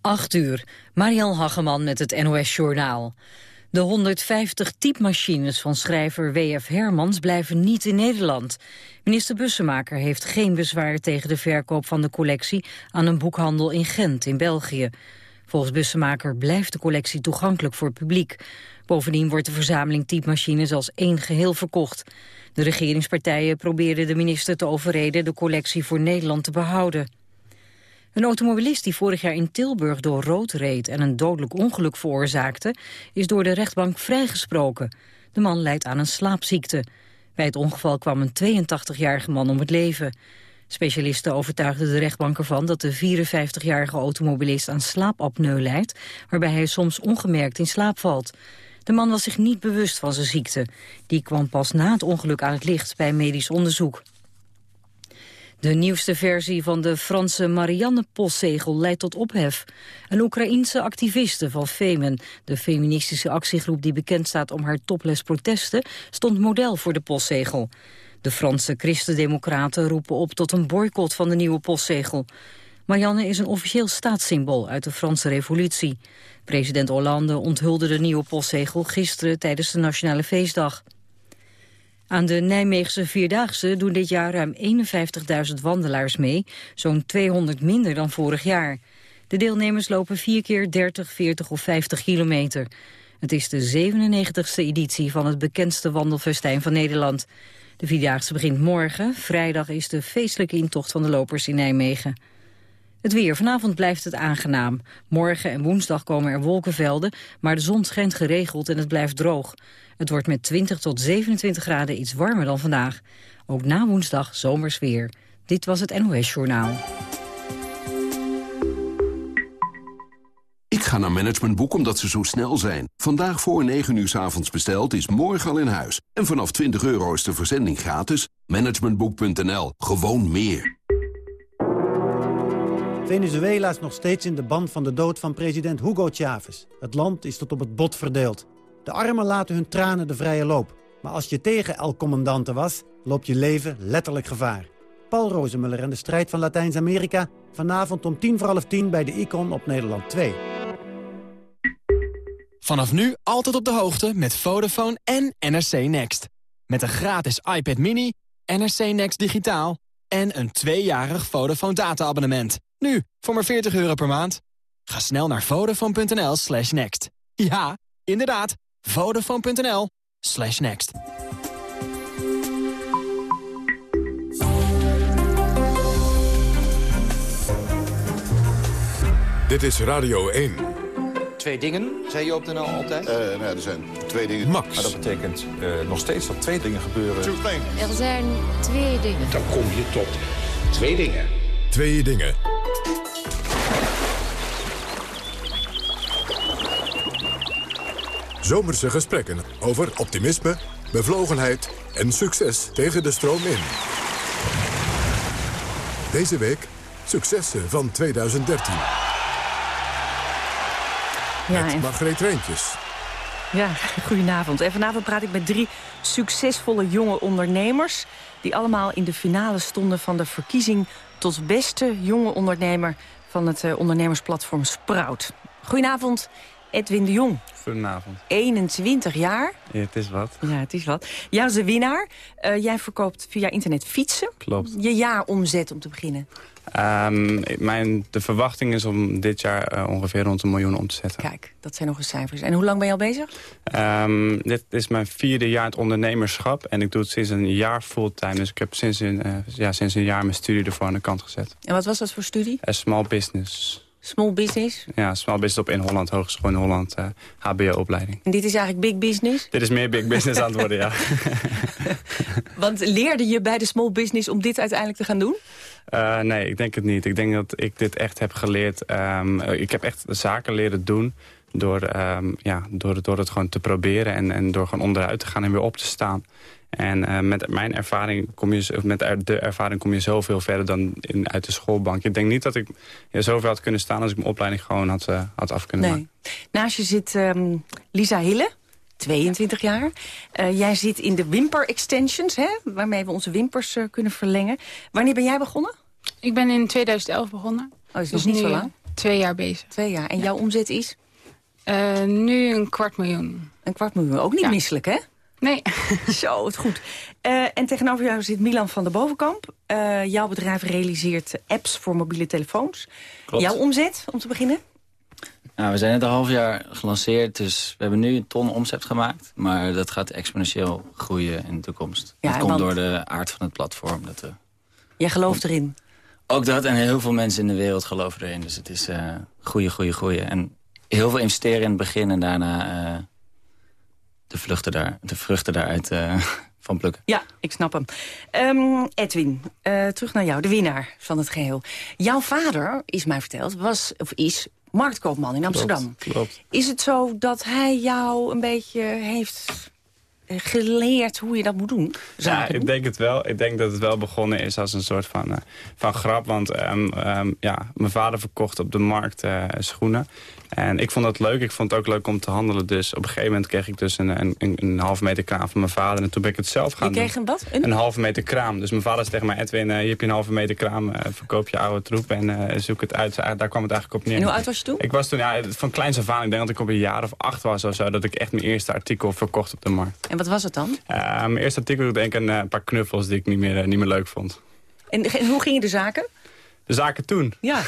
8 uur. Mariel Hageman met het NOS Journaal. De 150 typemachines van schrijver W.F. Hermans blijven niet in Nederland. Minister Bussemaker heeft geen bezwaar tegen de verkoop van de collectie aan een boekhandel in Gent in België. Volgens Bussemaker blijft de collectie toegankelijk voor het publiek. Bovendien wordt de verzameling typemachines als één geheel verkocht. De regeringspartijen probeerden de minister te overreden de collectie voor Nederland te behouden. Een automobilist die vorig jaar in Tilburg door rood reed en een dodelijk ongeluk veroorzaakte, is door de rechtbank vrijgesproken. De man lijdt aan een slaapziekte. Bij het ongeval kwam een 82-jarige man om het leven. Specialisten overtuigden de rechtbank ervan dat de 54-jarige automobilist aan slaapapneu lijdt, waarbij hij soms ongemerkt in slaap valt. De man was zich niet bewust van zijn ziekte. Die kwam pas na het ongeluk aan het licht bij medisch onderzoek. De nieuwste versie van de Franse Marianne-postzegel leidt tot ophef. Een Oekraïense activiste van Femen, de feministische actiegroep die bekend staat om haar topless protesten, stond model voor de postzegel. De Franse christendemocraten roepen op tot een boycott van de nieuwe postzegel. Marianne is een officieel staatssymbool uit de Franse revolutie. President Hollande onthulde de nieuwe postzegel gisteren tijdens de Nationale Feestdag. Aan de Nijmeegse Vierdaagse doen dit jaar ruim 51.000 wandelaars mee, zo'n 200 minder dan vorig jaar. De deelnemers lopen vier keer 30, 40 of 50 kilometer. Het is de 97ste editie van het bekendste wandelfestijn van Nederland. De Vierdaagse begint morgen. Vrijdag is de feestelijke intocht van de lopers in Nijmegen. Het weer. Vanavond blijft het aangenaam. Morgen en woensdag komen er wolkenvelden, maar de zon schijnt geregeld en het blijft droog. Het wordt met 20 tot 27 graden iets warmer dan vandaag. Ook na woensdag zomers weer. Dit was het NOS Journaal. Ik ga naar Managementboek omdat ze zo snel zijn. Vandaag voor 9 uur s avonds besteld is morgen al in huis. En vanaf 20 euro is de verzending gratis. Managementboek.nl. Gewoon meer. Venezuela is nog steeds in de band van de dood van president Hugo Chavez. Het land is tot op het bot verdeeld. De armen laten hun tranen de vrije loop. Maar als je tegen El Commandante was, loopt je leven letterlijk gevaar. Paul Rozemuller en de strijd van Latijns-Amerika... vanavond om tien voor half tien bij de Icon op Nederland 2. Vanaf nu altijd op de hoogte met Vodafone en NRC Next. Met een gratis iPad mini, NRC Next digitaal... en een tweejarig Vodafone data-abonnement. Nu, voor maar 40 euro per maand. Ga snel naar vodafone.nl slash next. Ja, inderdaad, vodafone.nl slash next. Dit is Radio 1. Twee dingen, zei je op de NL altijd? Uh, nou, er zijn twee dingen. Max. Maar dat betekent uh, nog steeds dat twee dingen gebeuren. Er zijn twee dingen. Dan kom je tot twee dingen. Twee dingen. Zomerse gesprekken over optimisme, bevlogenheid en succes tegen de stroom in. Deze week successen van 2013. Ja, met. Margreet Reentjes. Ja, goedenavond. En vanavond praat ik met drie succesvolle jonge ondernemers... die allemaal in de finale stonden van de verkiezing... tot beste jonge ondernemer van het uh, ondernemersplatform Sprout. Goedenavond, Edwin de Jong. Goedenavond. 21 jaar. Ja, het is wat. Ja, het is wat. Jij is de winnaar. Uh, jij verkoopt via internet fietsen. Klopt. Je jaaromzet om te beginnen. Um, mijn, de verwachting is om dit jaar uh, ongeveer rond een miljoen om te zetten. Kijk, dat zijn nog eens cijfers. En hoe lang ben je al bezig? Um, dit is mijn vierde jaar het ondernemerschap. En ik doe het sinds een jaar fulltime. Dus ik heb sinds een, uh, ja, sinds een jaar mijn studie ervoor aan de kant gezet. En wat was dat voor studie? A small business. Small business? Ja, small business op in Holland, Hogeschool in Holland, uh, hbo-opleiding. En dit is eigenlijk big business? Dit is meer big business aan het worden, ja. Want leerde je bij de small business om dit uiteindelijk te gaan doen? Uh, nee, ik denk het niet. Ik denk dat ik dit echt heb geleerd. Um, ik heb echt zaken leren doen door, um, ja, door, door het gewoon te proberen... En, en door gewoon onderuit te gaan en weer op te staan. En uh, met mijn ervaring kom je, met de ervaring kom je zoveel verder dan in, uit de schoolbank. Ik denk niet dat ik ja, zoveel had kunnen staan als ik mijn opleiding gewoon had, uh, had af kunnen nee. maken. Naast je zit um, Lisa Hille, 22 jaar. Uh, jij zit in de wimper extensions, hè, waarmee we onze wimpers kunnen verlengen. Wanneer ben jij begonnen? Ik ben in 2011 begonnen. Oh, is dus nog niet zo lang? twee jaar bezig. Twee jaar. En jouw omzet is? Uh, nu een kwart miljoen. Een kwart miljoen. Ook niet ja. misselijk, hè? Nee. Zo, het goed. Uh, en tegenover jou zit Milan van der Bovenkamp. Uh, jouw bedrijf realiseert apps voor mobiele telefoons. Klopt. Jouw omzet, om te beginnen? Nou, we zijn net een half jaar gelanceerd, dus we hebben nu een ton omzet gemaakt. Maar dat gaat exponentieel groeien in de toekomst. Ja, dat komt want... door de aard van het platform. Dat we... Jij gelooft erin? Ook dat, en heel veel mensen in de wereld geloven erin. Dus het is uh, groeien, groeien, groeien. En heel veel investeren in het begin en daarna uh, de, vluchten daar, de vruchten daaruit uh, van plukken. Ja, ik snap hem. Um, Edwin, terug naar jou, de winnaar van het geheel. Jouw vader, is mij verteld, was, of is marktkoopman in Amsterdam. Klopt, klopt. Is het zo dat hij jou een beetje heeft geleerd hoe je dat moet doen? Ja, ik denk het wel. Ik denk dat het wel begonnen is als een soort van, uh, van grap. Want um, um, ja, mijn vader verkocht op de markt uh, schoenen. En ik vond dat leuk. Ik vond het ook leuk om te handelen. Dus op een gegeven moment kreeg ik dus een, een, een, halve meter kraam van mijn vader. En toen ben ik het zelf gaan je kreeg een wat? Een? een halve meter kraam. Dus mijn vader zei tegen mij, Edwin, uh, hier heb je een halve meter kraam. Uh, verkoop je oude troep en uh, zoek het uit. daar kwam het eigenlijk op neer. En hoe oud was je toen? Ik was toen, ja, van kleins af aan. Ik denk dat ik op een jaar of acht was of zo. Dat ik echt mijn eerste artikel verkocht op de markt. En wat was het dan? mijn eerste artikel, ik denk een, een paar knuffels die ik niet meer, niet meer leuk vond. En hoe gingen de zaken? De zaken toen? Ja.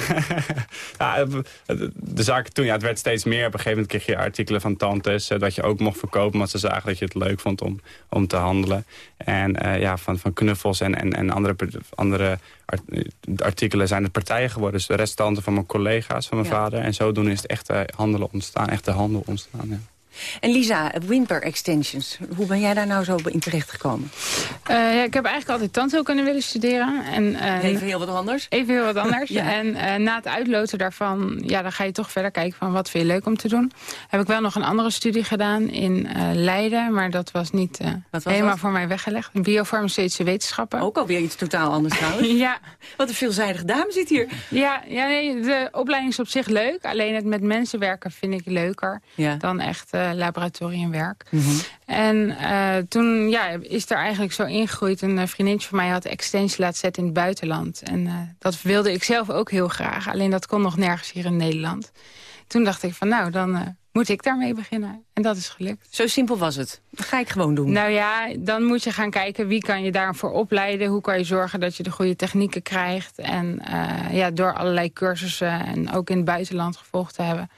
ja. De zaken toen, ja, het werd steeds meer. Op een gegeven moment kreeg je artikelen van tantes... dat je ook mocht verkopen, want ze zagen dat je het leuk vond om, om te handelen. En uh, ja, van, van knuffels en, en, en andere, andere artikelen zijn het partijen geworden. Dus de restanten van mijn collega's, van mijn ja. vader. En zodoende is het echte handelen ontstaan, echte handel ontstaan, ja. En Lisa, Wimper Extensions, hoe ben jij daar nou zo in terecht gekomen? Uh, ja, ik heb eigenlijk altijd tandheelkunde willen studeren. En, uh, even heel wat anders? Even heel wat anders. ja. En uh, na het uitloten daarvan, ja, dan ga je toch verder kijken van wat vind je leuk om te doen. Heb ik wel nog een andere studie gedaan in Leiden, maar dat was niet was helemaal dat? voor mij weggelegd. Biofarmaceutische wetenschappen. Ook alweer iets totaal anders trouwens. ja. Wat een veelzijdige dame zit hier. Ja, ja nee, de opleiding is op zich leuk. Alleen het met mensen werken vind ik leuker ja. dan echt laboratoriumwerk. Mm -hmm. En uh, toen ja, is er eigenlijk zo ingegroeid. Een vriendinnetje van mij had extensie laten zetten in het buitenland. En uh, dat wilde ik zelf ook heel graag. Alleen dat kon nog nergens hier in Nederland. Toen dacht ik van nou, dan moet ik daarmee beginnen. En dat is gelukt. Zo simpel was het. Dat ga ik gewoon doen. Nou ja, dan moet je gaan kijken wie kan je daarvoor opleiden. Hoe kan je zorgen dat je de goede technieken krijgt. En ja, door allerlei cursussen en ook in het buitenland gevolgd te hebben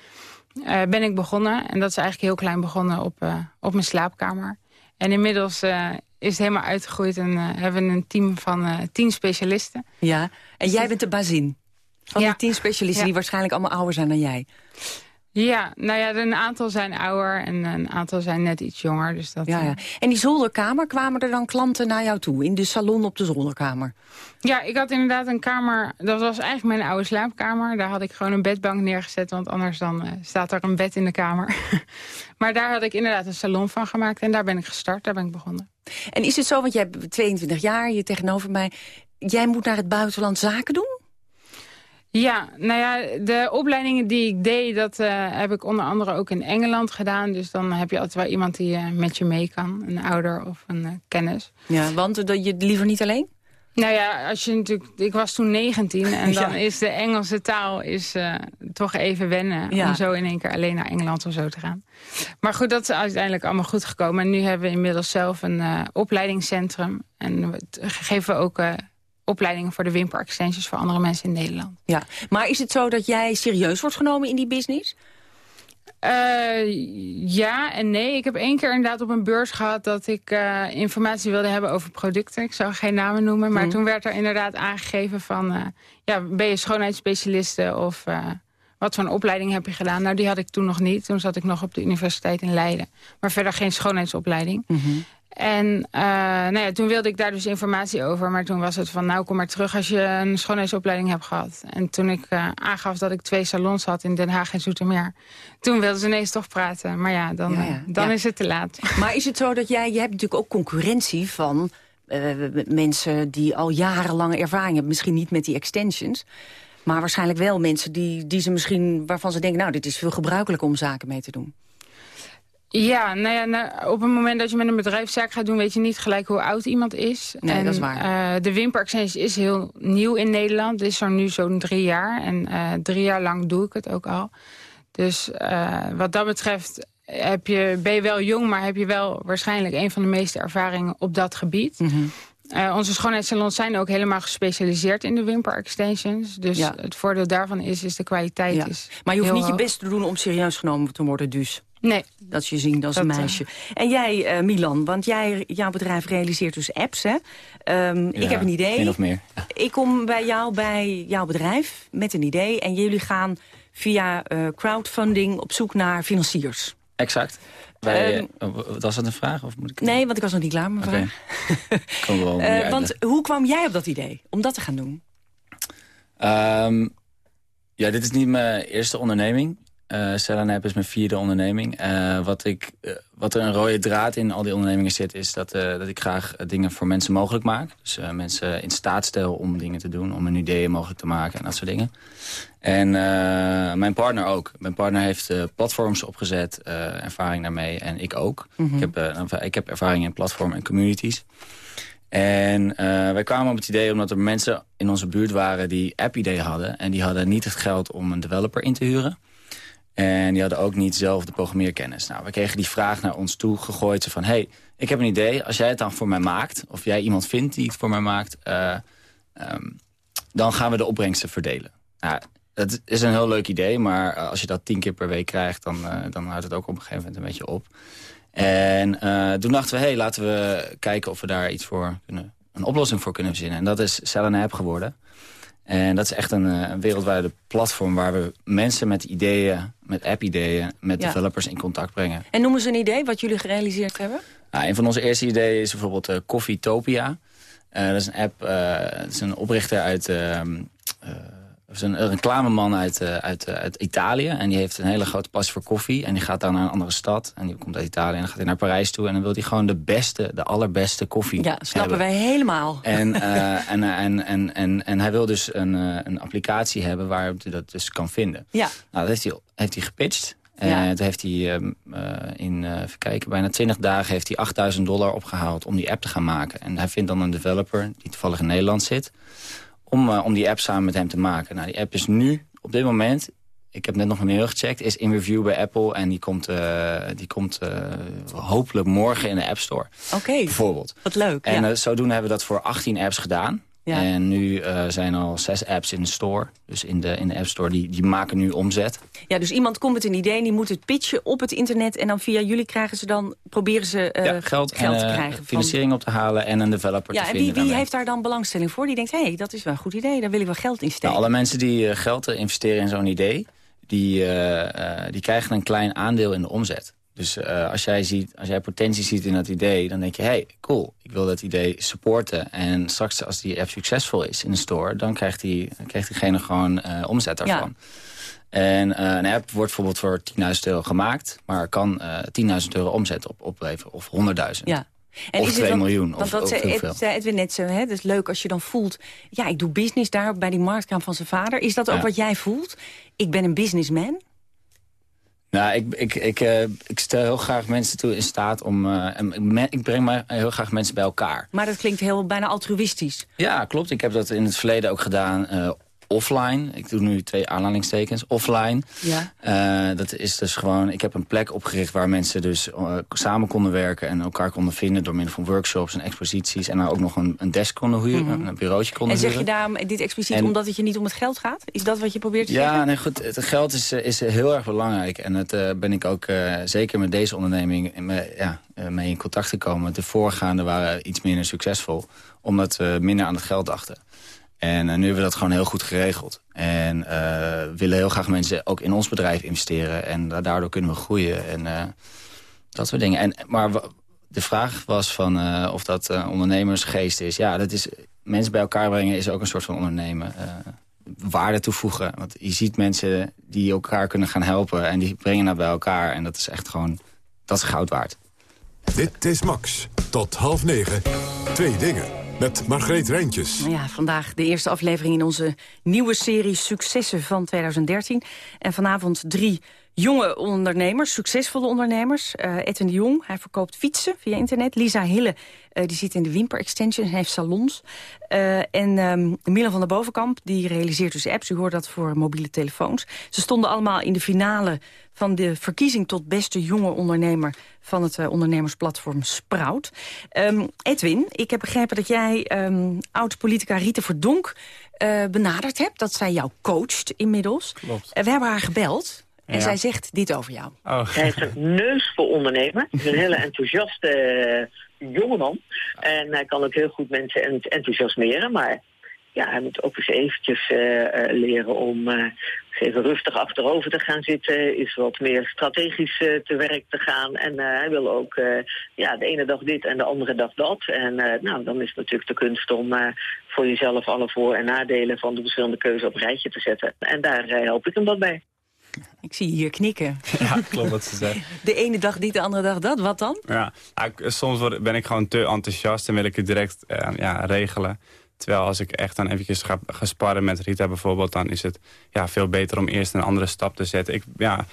uh, ben ik begonnen. En dat is eigenlijk heel klein begonnen op, uh, op mijn slaapkamer. En inmiddels uh, is het helemaal uitgegroeid en hebben we een team van tien specialisten. Ja, en jij bent de bazin van ja. die tien specialisten ja. die waarschijnlijk allemaal ouder zijn dan jij. Ja, nou ja, een aantal zijn ouder en een aantal zijn net iets jonger. Dus dat, ja, ja. En die zolderkamer, kwamen er dan klanten naar jou toe? In de salon op de zolderkamer? Ja, ik had inderdaad een kamer, dat was eigenlijk mijn oude slaapkamer. Daar had ik gewoon een bedbank neergezet, want anders dan uh, staat er een bed in de kamer. maar daar had ik inderdaad een salon van gemaakt en daar ben ik gestart, daar ben ik begonnen. En is het zo, want jij hebt 22 jaar, je tegenover mij... jij moet naar het buitenland zaken doen? Ja, nou ja, de opleidingen die ik deed, dat uh, heb ik onder andere ook in Engeland gedaan. Dus dan heb je altijd wel iemand die uh, met je mee kan. Een ouder of een uh, kennis. Ja, want dat je liever niet alleen? Nou ja, als je natuurlijk, ik was toen 19 en dan ja. is de Engelse taal is, toch even wennen... Ja. om zo in één keer alleen naar Engeland of zo te gaan. Maar goed, dat is uiteindelijk allemaal goed gekomen. En nu hebben we inmiddels zelf een opleidingscentrum. En geven we ook opleidingen voor de Wimper Extensions voor andere mensen in Nederland. Ja, maar is het zo dat jij serieus wordt genomen in die business? Uh, ja en nee. Ik heb één keer inderdaad op een beurs gehad... dat ik uh, informatie wilde hebben over producten. Ik zou geen namen noemen. Maar mm. toen werd er inderdaad aangegeven van... Uh, ja, ben je schoonheidsspecialiste of wat voor een opleiding heb je gedaan? Nou, die had ik toen nog niet. Toen zat ik nog op de universiteit in Leiden. Maar verder geen schoonheidsopleiding. Mm -hmm. En uh, nou ja, toen wilde ik daar dus informatie over. Maar toen was het van, nou kom maar terug als je een schoonheidsopleiding hebt gehad. En toen ik uh, aangaf dat ik twee salons had in Den Haag en Zoetermeer. Toen wilden ze ineens toch praten. Maar ja, dan, ja, ja. dan is het te laat. Maar is het zo dat jij, je hebt natuurlijk ook concurrentie van uh, mensen die al jarenlange ervaring hebben. Misschien niet met die extensions. Maar waarschijnlijk wel mensen die, die ze misschien, waarvan ze denken... nou, dit is veel gebruikelijker om zaken mee te doen. Ja, nou ja, nou, op het moment dat je met een bedrijfszaak gaat doen... weet je niet gelijk hoe oud iemand is. Nee, en, dat is waar. Uh, de wimperextensie is heel nieuw in Nederland. Het is er nu zo'n drie jaar. En uh, drie jaar lang doe ik het ook al. Dus uh, wat dat betreft heb je, ben je wel jong... maar heb je wel waarschijnlijk een van de meeste ervaringen op dat gebied. Mhm. Mm -hmm. Uh, onze schoonheidssalons zijn ook helemaal gespecialiseerd in de wimper extensions. Dus ja. het voordeel daarvan is, is de kwaliteit ja. is Maar je hoeft niet hoog. je best te doen om serieus genomen te worden dus. Nee. Dat je zien als een meisje. En jij, uh, Milan, want jij, jouw bedrijf realiseert dus apps, hè? Um, ja, ik heb een idee. Min of meer. Ik kom bij jou, bij jouw bedrijf, met een idee. En jullie gaan via uh, crowdfunding op zoek naar financiers. Exact. Wij, um, was dat een vraag? Of moet ik... Nee, want ik was nog niet klaar met mijn okay. vraag. wel uh, want hoe kwam jij op dat idee om dat te gaan doen? Um, ja, dit is niet mijn eerste onderneming. Uh, is mijn vierde onderneming. Uh, wat, ik, uh, wat er een rode draad in al die ondernemingen zit... is dat, dat ik graag dingen voor mensen mogelijk maak. Dus mensen in staat stel om dingen te doen. Om hun ideeën mogelijk te maken en dat soort dingen. En mijn partner ook. Mijn partner heeft platforms opgezet. ervaring daarmee. En ik ook. Mhm. Mm -hmm. ik, heb, ik heb ervaring in platform en communities. En wij kwamen op het idee omdat er mensen in onze buurt waren... die app-ideeën hadden. En die hadden niet het geld om een developer in te huren. En die hadden ook niet zelf de programmeerkennis. Nou, we kregen die vraag naar ons toe gegooid. van, hey, ik heb een idee. Als jij het dan voor mij maakt... of jij iemand vindt die het voor mij maakt... Uh, um, dan gaan we de opbrengsten verdelen. Nou, dat is een heel leuk idee. Maar als je dat tien keer per week krijgt... dan, uh, dan houdt het ook op een gegeven moment een beetje op. En toen dachten we, hey, laten we kijken of we daar iets voor kunnen... een oplossing voor kunnen verzinnen. En dat is Sell an App geworden. En dat is echt een, een, wereldwijde platform waar we mensen met ideeën, met app-ideeën, met Ja. developers in contact brengen. En noemen ze een idee wat jullie gerealiseerd hebben? Nou, een van onze eerste ideeën is bijvoorbeeld uh, Coffeetopia. Uh, dat is een app, uh, dat is een oprichter uit... ehm, is een, reclameman uit, uit, uit Italië. En die heeft een hele grote passie voor koffie. En die gaat dan naar een andere stad. En die komt uit Italië en dan gaat hij naar Parijs toe. En dan wil hij gewoon de beste, de allerbeste koffie Ja, snappen hebben. wij helemaal. En, uh, en, en, en, en, en hij wil dus een, uh, een applicatie hebben waarop hij dat dus kan vinden. Ja. Nou, dat heeft hij, heeft hij gepitcht. En toen heeft hij uh, in, even kijken, bijna 20 dagen heeft hij 8000 dollar opgehaald om die app te gaan maken. En hij vindt dan een developer die toevallig in Nederland zit. Om, uh, om die app samen met hem te maken. Nou, die app is nu, op dit moment, ik heb net nog een mail gecheckt, is in review bij Apple. En die komt, uh, die komt uh, hopelijk morgen in de App Store. Oké, okay. Bijvoorbeeld. wat leuk. En ja. zodoende hebben we dat voor 18 apps gedaan. Ja. En nu uh, zijn al zes apps in de store. Dus in de, in de App Store, die, die maken nu omzet. ja, dus iemand komt met een idee en die moet het pitchen op het internet. En dan via jullie krijgen ze dan, proberen ze uh, ja, geld, geld en, te uh, krijgen. financiering op te halen en een developer ja, te en vinden. wie, wie heeft daar dan belangstelling voor? Die denkt, hé, hey, dat is wel een goed idee, daar wil ik wel geld in steken. Nou, alle mensen die geld investeren in zo'n idee... Die, uh, die krijgen een klein aandeel in de omzet. Dus uh, als, jij ziet, als jij potentie ziet in dat idee, dan denk je... hey, cool, ik wil dat idee supporten. En straks als die app succesvol is in de store... dan krijgt, die, krijgt diegene gewoon uh, omzet daarvan. Ja. En uh, een app wordt bijvoorbeeld voor 10.000 euro gemaakt... maar kan 10.000 euro omzet op, opleveren, of 100.000. Ja. En of 2 dan, miljoen. Want of, dat zei. Ed, Edwin net zo, hè? Het is leuk als je dan voelt... ja, ik doe business daar bij die marktkraam van zijn vader. Is dat ook Ja. wat jij voelt? Ik ben een businessman? Nou, ik, ik, ik, uh, ik stel heel graag mensen toe in staat om... Uh, me, ik breng maar heel graag mensen bij elkaar. Maar dat klinkt heel bijna altruïstisch. Ja, klopt. Ik heb dat in het verleden ook gedaan uh, offline. Ik doe nu twee aanhalingstekens. Offline. Ja. dat is dus gewoon... Ik heb een plek opgericht waar mensen dus samen konden werken... en elkaar konden vinden door middel van workshops en exposities. En dan ook nog een, een desk konden huren, mm -hmm. een bureautje konden huren. En zeg je daarom dit expliciet en, omdat het je niet om het geld gaat? Is dat wat je probeert te ja, zeggen? Ja, nee, goed. Het geld is, is heel erg belangrijk. En dat uh, ben ik ook zeker met deze onderneming mee, ja, mee in contact gekomen. De voorgaande waren iets minder succesvol. Omdat we minder aan het geld dachten. En uh, nu hebben we dat gewoon heel goed geregeld. En uh, willen heel graag mensen ook in ons bedrijf investeren. En daardoor kunnen we groeien. En uh, dat soort dingen. En, maar de vraag was van of dat ondernemersgeest is. Ja, dat is, mensen bij elkaar brengen is ook een soort van ondernemen. waarde toevoegen. Want je ziet mensen die elkaar kunnen gaan helpen. En die brengen dat bij elkaar. En dat is echt gewoon, dat is goud waard. Dit is Max. Tot half negen. Twee dingen met Margreet Rijntjes. Nou Ja, vandaag de eerste aflevering in onze nieuwe serie Successen van 2013. En vanavond drie jonge ondernemers, succesvolle ondernemers. Uh, Edwin de Jong, hij verkoopt fietsen via internet. Lisa Hille, uh, die zit in de Wimper Extension, heeft salons. Uh, en um, Milan van der Bovenkamp, die realiseert dus apps. U hoort dat voor mobiele telefoons. Ze stonden allemaal in de finale van de verkiezing tot beste jonge ondernemer van het ondernemersplatform Sprout. Um, Edwin, ik heb begrepen dat jij um, oud-politica Rita Verdonk benaderd hebt. Dat zij jou coacht inmiddels. Klopt. We hebben haar gebeld. En Ja. zij zegt dit over jou. Oh. Hij heeft een neus voor ondernemen. Hij is een hele enthousiaste eh, jongeman. En hij kan ook heel goed mensen ent- enthousiasmeren. Maar ja, hij moet ook eens eventjes eh, eh, leren om eh, even rustig achterover te gaan zitten. Is wat meer strategisch eh, te werk te gaan. En eh, hij wil ook eh, ja, de ene dag dit en de andere dag dat. En eh, nou, dan is het natuurlijk de kunst om eh, voor jezelf alle voor- en nadelen van de verschillende keuzes op een rijtje te zetten. En daar help ik hem wat bij. Ik zie je hier knikken. Ja, klopt wat ze zegt. De ene dag dit, de andere dag dat. Wat dan? Ja, nou, ik- soms ben ik gewoon te enthousiast en wil ik het direct eh, ja, regelen. Terwijl als ik echt dan eventjes ga, ga sparren met Rita bijvoorbeeld... dan is het ja, veel beter om eerst een andere stap te zetten. Ik, ja,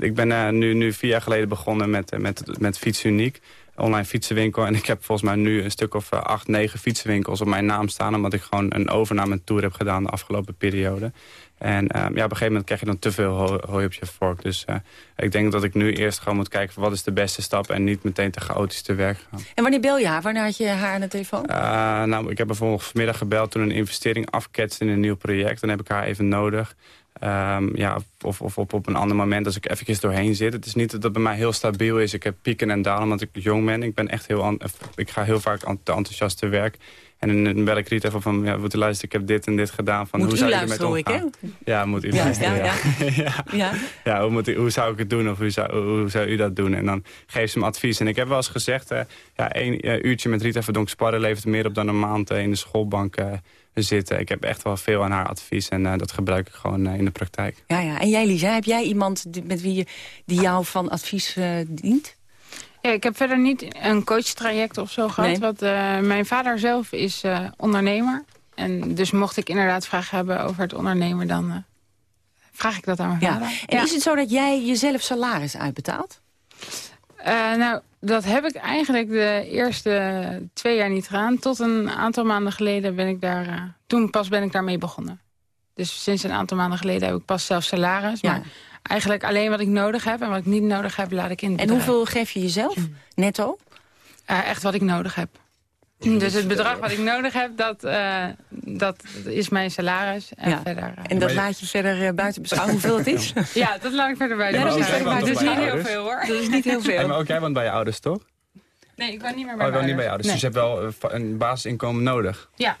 ik ben eh, nu, nu vier jaar geleden begonnen met, eh, met, met Fiets Uniek. Online fietsenwinkel. En ik heb volgens mij nu een stuk of eh, acht, negen fietsenwinkels op mijn naam staan. Omdat ik gewoon een overname tour heb gedaan de afgelopen periode. En eh, ja, op een gegeven moment krijg je dan te veel ho- hooi op je vork. Dus eh, ik denk dat ik nu eerst gewoon moet kijken... wat is de beste stap en niet meteen te chaotisch te werk gaan. En wanneer bel je haar? Wanneer had je haar aan de telefoon? Uh, nou, ik heb bijvoorbeeld vanmiddag gebeld toen een investering afketst in een nieuw project. Dan heb ik haar even nodig. Um, ja, of, of op, op een ander moment als ik eventjes doorheen zit. Het is niet dat het bij mij heel stabiel is. Ik heb pieken en dalen omdat ik jong ben. Ik, ben echt heel ik ga heel vaak te enthousiast te werk. En dan bel ik Riet even van, ja, moet u luisteren, ik heb dit en dit gedaan. Van, Moet hoe zou je ermee ik, omgaan? Ja, moet u Ja, luisteren, ja, ja. ja. Ja. Hoe, moet, u- hoe zou ik het doen of hoe zou, hoe zou u dat doen? En dan geeft ze me advies. En ik heb wel eens gezegd, eh, ja, één uurtje met Rita Verdonk sparren levert meer op dan een maand eh, in de schoolbank eh, zitten. Ik heb echt wel veel aan haar advies en dat gebruik ik gewoon in de praktijk. Ja, ja. En jij, Lisa, heb jij iemand die- met wie je, die jou van advies dient? Ja, ik heb verder niet een coachtraject of zo gehad. Nee. Want eh, mijn vader zelf is eh, ondernemer. En dus mocht ik inderdaad vragen hebben over het ondernemen... dan eh, vraag ik dat aan mijn Ja. vader. En is het zo dat jij jezelf salaris uitbetaalt? Nou, dat heb ik eigenlijk de eerste twee jaar niet gedaan. Tot een aantal maanden geleden ben ik daar... toen pas ben ik daarmee begonnen. Dus sinds een aantal maanden geleden heb ik pas zelf salaris. Ja. Maar eigenlijk alleen wat ik nodig heb en wat ik niet nodig heb, laat ik in het En bedrijf. hoeveel geef je jezelf netto? Eh, echt wat ik nodig heb. Dus het bedrag wat ik nodig heb, dat, eh, dat is mijn salaris. En, Ja. verder, eh, En dat laat je verder eh, buiten beschouwen hoeveel het is? ja, dat laat ik verder buiten. Ja, dat is beschouwen. Dat is niet heel veel hoor. Dat is niet heel Hey, veel. maar ook jij woont bij je ouders, toch? Nee, ik woon niet meer Oh, bij je woont niet mijn bij je ouders. Dus je hebt wel een basisinkomen nodig. Ja.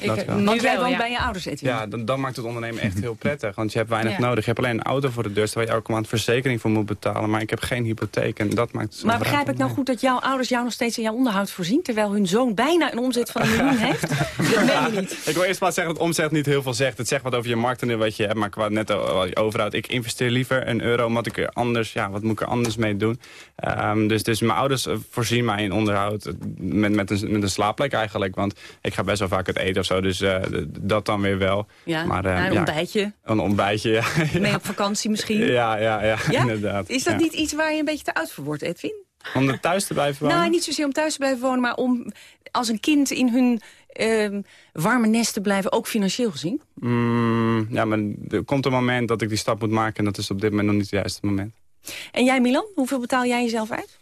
Ik, Dat wel. nu Want jij woont ja. bij je ouders, Edwin. Ja, dan, dan maakt het ondernemen echt heel prettig. Want je hebt weinig Ja. nodig. Je hebt alleen een auto voor de deur... terwijl je elke maand verzekering voor moet betalen. Maar ik heb geen hypotheek en dat maakt het zo Maar begrijp ik nou goed dat jouw ouders jou nog steeds in jouw onderhoud voorzien... terwijl hun zoon bijna een omzet van een miljoen heeft? Dat meen je niet. Ik wil eerst maar zeggen dat omzet niet heel veel zegt. Het zegt wat over je markt en wat je hebt, maar qua net overhoud. Ik investeer liever een euro, omdat ik er anders, ja, wat moet ik er anders mee doen? Ehm, dus, dus mijn ouders eh, voorzien mij in onderhoud eh, met, met, een, met een slaapplek eigenlijk. Want ik ga best wel vaak het eten of zo, dus eh, dat dan weer wel. Ja, Maar, eh, een ja, ontbijtje, Een ontbijtje, ja. mee op vakantie misschien. Ja, ja, ja, Ja? inderdaad. Is dat Ja. niet iets waar je een beetje te oud voor wordt, Edwin? Om er thuis te blijven wonen? Nou, niet zozeer om thuis te blijven wonen... maar om als een kind in hun ehm, warme nest te blijven, ook financieel gezien? Mm, ja, maar er komt een moment dat ik die stap moet maken... en dat is op dit moment nog niet het juiste moment. En jij, Milan, hoeveel betaal jij jezelf uit?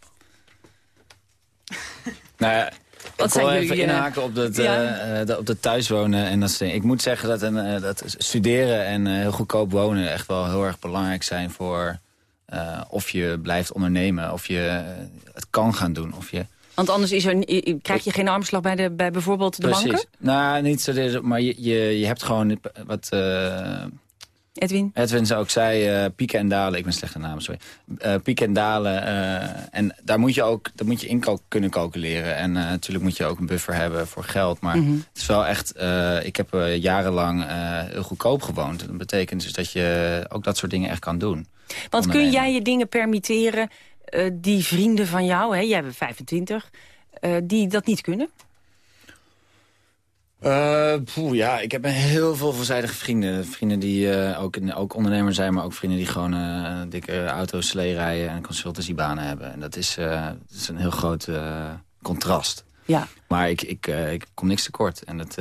Nou ja, Wat ik wil even eh, inhaken op dat, ja. eh, eh, dat- op dat thuiswonen. En dat ik moet zeggen dat, een, dat studeren en heel goedkoop wonen... echt wel heel erg belangrijk zijn voor of je blijft ondernemen... of je het kan gaan doen. Of je, Want anders is er, krijg je geen armslag bij, de, bij bijvoorbeeld de Precies. banken? Nou, niet zo, maar je, je, je hebt gewoon wat... Edwin? Edwin zou ook zei, eh, pieken en dalen. Ik ben slechte naam, sorry. Eh, pieken en dalen. eh, en daar moet je ook daar moet je in kunnen calculeren. En natuurlijk moet je ook een buffer hebben voor geld. Maar Mhm. het is wel echt... ik heb jarenlang heel goedkoop gewoond. Dat betekent dus dat je ook dat soort dingen echt kan doen. Want kun jij je dingen permitteren die vrienden van jou, hè, jij bent 25, eh, die dat niet kunnen? Uh, ja, ik heb heel veel veelzijdige vrienden. Vrienden die uh, ook, ook ondernemer zijn, maar ook vrienden die gewoon uh, dikke auto's, slee rijden en consultancybanen hebben. En dat is, dat is een heel groot contrast. Ja. Maar ik, ik, ik kom niks tekort. En dat,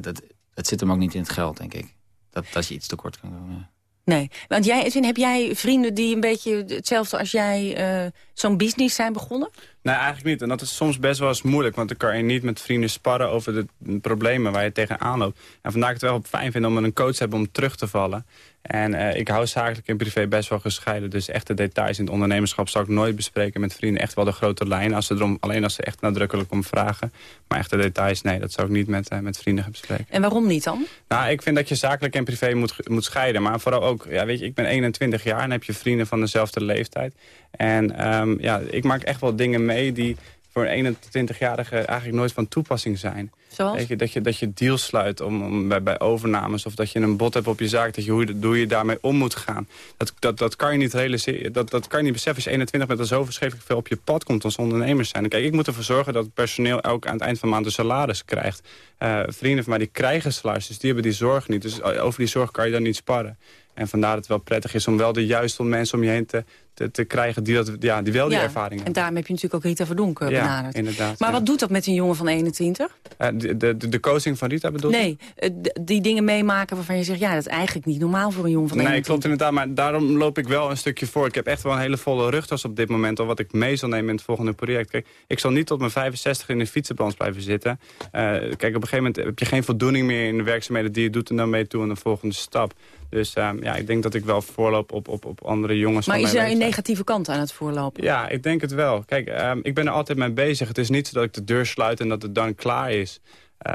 dat, dat zit hem ook niet in het geld, denk ik. Dat, dat je iets tekort kan komen. Nee, want jij, heb jij vrienden die een beetje hetzelfde als jij zo'n business zijn begonnen? Nee, eigenlijk niet. En dat is soms best wel eens moeilijk. Want dan kan je niet met vrienden sparren over de problemen waar je tegenaan loopt. En vandaar ik het wel fijn vind om een coach te hebben om terug te vallen. En uh, ik hou zakelijk en privé best wel gescheiden. Dus echte details in het ondernemerschap zal ik nooit bespreken met vrienden. Echt wel de grote lijnen. Als ze erom, alleen als ze echt nadrukkelijk om vragen. Maar echte details, nee, dat zou ik niet met, uh, met vrienden gaan bespreken. En waarom niet dan? Nou, ik vind dat je zakelijk en privé moet, moet scheiden. Maar vooral ook, ja, weet je, ik ben 21 jaar en heb je vrienden van dezelfde leeftijd. En um, ja, ik maak echt wel dingen mee die voor een 21-jarige eigenlijk nooit van toepassing zijn. Zoals? je, dat, je, dat je deals sluit om, om bij, bij, overnames of dat je een bot hebt op je zaak, dat je, hoe, hoe je daarmee om moet gaan. Dat, dat, dat, kan je niet realiseren, dat, dat kan je niet beseffen als je 21 bent dat zo verschrikkelijk veel op je pad komt als ondernemers zijn. Kijk, ik moet ervoor zorgen dat het personeel ook aan het eind van de maand een salaris krijgt. Uh, vrienden van mij die krijgen salaris, dus die hebben die zorg niet. Dus over die zorg kan je dan niet sparren. En vandaar dat het wel prettig is om wel de juiste mensen om je heen te, te, te krijgen die, dat, ja, die wel die ervaring hebben. En daarom heb je natuurlijk ook Rita Verdonk benaderd. Ja, inderdaad. Maar wat doet dat met een jongen van 21? Uh, de, de, de coaching van Rita bedoel Nee, uh, die dingen meemaken waarvan je zegt... ja, dat is eigenlijk niet normaal voor een jongen van 21. Nee, klopt inderdaad. Maar daarom loop ik wel een stukje voor. Ik heb echt wel een hele volle rugtas op dit moment... al wat ik mee zal nemen in het volgende project. Kijk, ik zal niet tot mijn 65 in de fietsenband blijven zitten. kijk, op een gegeven moment heb je geen voldoening meer... in de werkzaamheden die je doet en dan mee toe aan de volgende stap. Dus um, ja, ik denk dat ik wel voorloop op, op, op andere jongens Maar is er een negatieve kant aan het voorlopen? Ja, ik denk het wel. Kijk, um, ik ben er altijd mee bezig. Het is niet zo dat ik de deur sluit en dat het dan klaar is.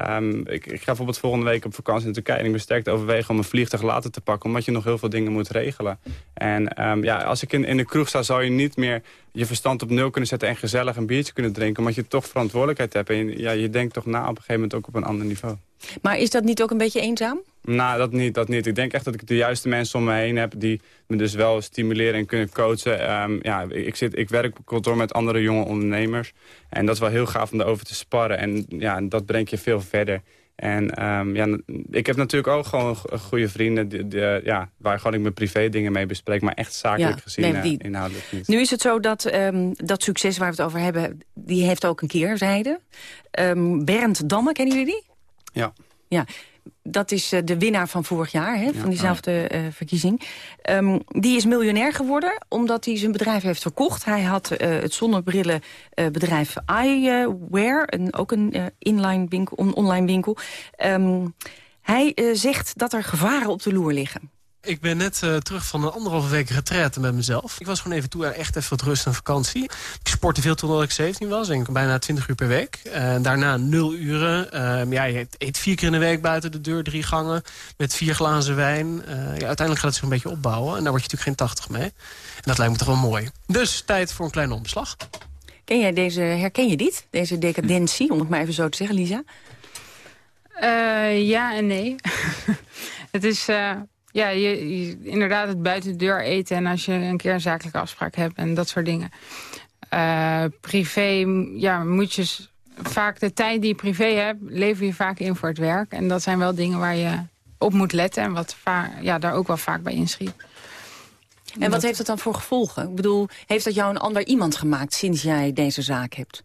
Um, ik, ik, ga bijvoorbeeld volgende week op vakantie in Turkije... en ik ben sterk te overwegen om een vliegtuig later te pakken... omdat je nog heel veel dingen moet regelen. En um, ja, als ik in, in de kroeg sta, zou je niet meer je verstand op nul kunnen zetten... en gezellig een biertje kunnen drinken... omdat je toch verantwoordelijkheid hebt. En ja, je denkt toch na op een gegeven moment ook op een ander niveau. Maar is dat niet ook een beetje eenzaam? Nou, dat niet, dat niet. Ik denk echt dat ik de juiste mensen om me heen heb... die me dus wel stimuleren en kunnen coachen. Um, ja, ik, zit, ik werk op kantoor met andere jonge ondernemers. En dat is wel heel gaaf om daarover te sparren. En ja, dat brengt je veel verder. En um, ja, ik heb natuurlijk ook gewoon goede vrienden... Die, die, ja, waar gewoon ik mijn privé dingen mee bespreek... maar echt zakelijk ja, gezien nee, die, uh, inhoudelijk niet. Nu is het zo dat um, dat succes waar we het over hebben... die heeft ook een keerzijde. Bernd Damme, kennen jullie die? Ja. Ja, dat is uh, de winnaar van vorig jaar, hè, van diezelfde uh, verkiezing. Um, die is miljonair geworden omdat hij zijn bedrijf heeft verkocht. Hij had uh, het zonnebrillenbedrijf iWear, een, ook een inline winkel, on online winkel. Um, hij zegt dat er gevaren op de loer liggen. Ik ben net uh, terug van een anderhalve week retraite met mezelf. Ik was gewoon even toe aan echt even wat rust en vakantie. Ik sportte veel toen ik 17 was. En bijna 20 uur per week. Uh, daarna 0 uren. Uh, ja, je eet vier keer in de week buiten de deur, drie gangen. Met vier glazen wijn. ja, uiteindelijk gaat het zich een beetje opbouwen. En daar word je natuurlijk geen 80 mee. En dat lijkt me toch wel mooi. Dus tijd voor een kleine omslag. Ken jij deze, herken je dit? Deze decadentie, om het maar even zo te zeggen, Lisa? ja en nee. het is... Ja, je, inderdaad het buiten de deur eten en als je een keer een zakelijke afspraak hebt en dat soort dingen. Uh, privé, ja, moet je vaak de tijd die je privé hebt, lever je vaak in voor het werk. En dat zijn wel dingen waar je op moet letten en wat ja, daar ook wel vaak bij inschiet. En wat heeft dat dan voor gevolgen? Ik bedoel, heeft dat jou een ander iemand gemaakt sinds jij deze zaak hebt?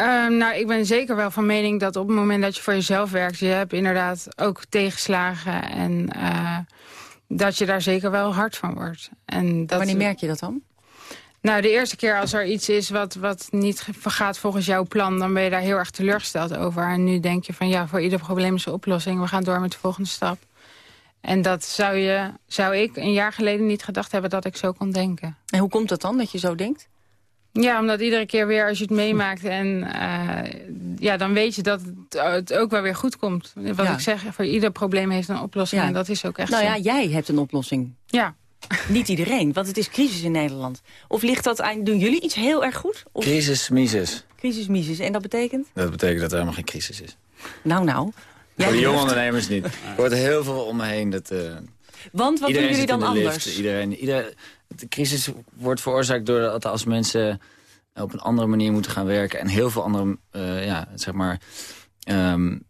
Um, nou, ik ben zeker wel van mening dat op het moment dat je voor jezelf werkt... je hebt inderdaad ook tegenslagen en uh, dat je daar zeker wel hard van wordt. En dat, Wanneer merk je dat dan? Nou, de eerste keer als er iets is wat, wat niet gaat volgens jouw plan... dan ben je daar heel erg teleurgesteld over. En nu denk je van ja, voor ieder probleem is een oplossing. We gaan door met de volgende stap. En dat zou, je, zou ik een jaar geleden niet gedacht hebben dat ik zo kon denken. En hoe komt dat dan, dat je zo denkt? Ja, omdat iedere keer weer als je het meemaakt... en uh, ja, dan weet je dat het ook wel weer goed komt. Wat ja. ik zeg, voor ieder probleem heeft een oplossing. Ja. En dat is ook echt Nou zo. ja, jij hebt een oplossing. Ja. Niet iedereen, want het is crisis in Nederland. Of ligt dat aan, doen jullie iets heel erg goed? Of... Crisis, mises. Crisis, mises. En dat betekent? Dat betekent dat er helemaal geen crisis is. Nou, nou. Voor de jonge ondernemers niet. Er wordt heel veel om me heen. Dat, uh, want wat doen jullie dan anders? Iedereen, iedereen, de crisis wordt veroorzaakt doordat als mensen op een andere manier moeten gaan werken... en heel veel andere, uh, ja, zeg maar, um,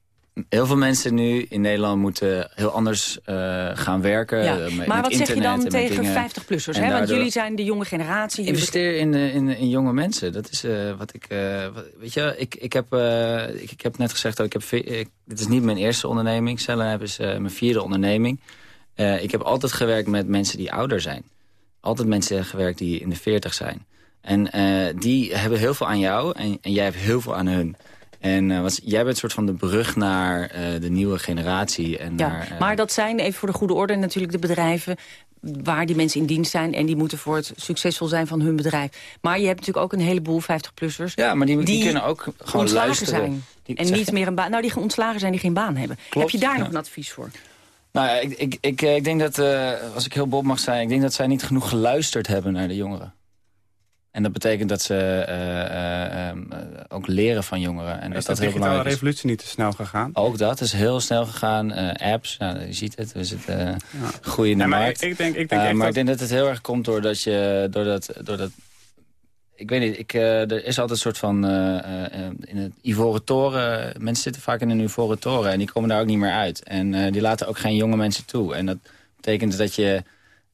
heel veel mensen nu in Nederland moeten heel anders uh, gaan werken. Ja. Met, maar wat zeg je dan tegen dingen. 50-plussers? Want jullie zijn de jonge generatie. Investeer in, in, in jonge mensen. Dat is uh, wat ik... Wat, weet je, ik, ik, heb, ik, ik heb net gezegd dat ik heb... Ik, dit is niet mijn eerste onderneming. Cellen is mijn vierde onderneming. ik heb altijd gewerkt met mensen die ouder zijn. Altijd mensen gewerkt die in de 40 zijn. En die hebben heel veel aan jou en, en jij hebt heel veel aan hun. En uh, was, jij bent een soort van de brug naar uh, de nieuwe generatie. En ja, naar, maar dat zijn, even voor de goede orde, natuurlijk de bedrijven waar die mensen in dienst zijn... en die moeten voor het succesvol zijn van hun bedrijf. Maar je hebt natuurlijk ook een heleboel 50-plussers... Ja, maar die, die, kunnen ook gewoon ontslagen luisteren. zijn. Die, en niet meer een baan. Nou, die ontslagen zijn die geen baan hebben. Klopt, heb je daar ja. nog een advies voor? Nou, ik, ik, ik, ik denk dat, uh, als ik heel bob mag zijn... ik denk dat zij niet genoeg geluisterd hebben naar de jongeren. En dat betekent dat ze uh, uh, ook leren van jongeren. En is dat de dat heel belangrijk digitale revolutie niet te snel gegaan? Ook dat is heel snel gegaan. apps, nou, je ziet het, we zitten ja. groeien naar ja, markt. Ik, ik denk, ik denk echt maar dat... ik denk dat het heel erg komt doordat je... Doordat, doordat, ik weet niet, ik, er is altijd een soort van... in het Ivoren Toren... Mensen zitten vaak in een Ivoren Toren en die komen daar ook niet meer uit. En die laten ook geen jonge mensen toe. En dat betekent dat je...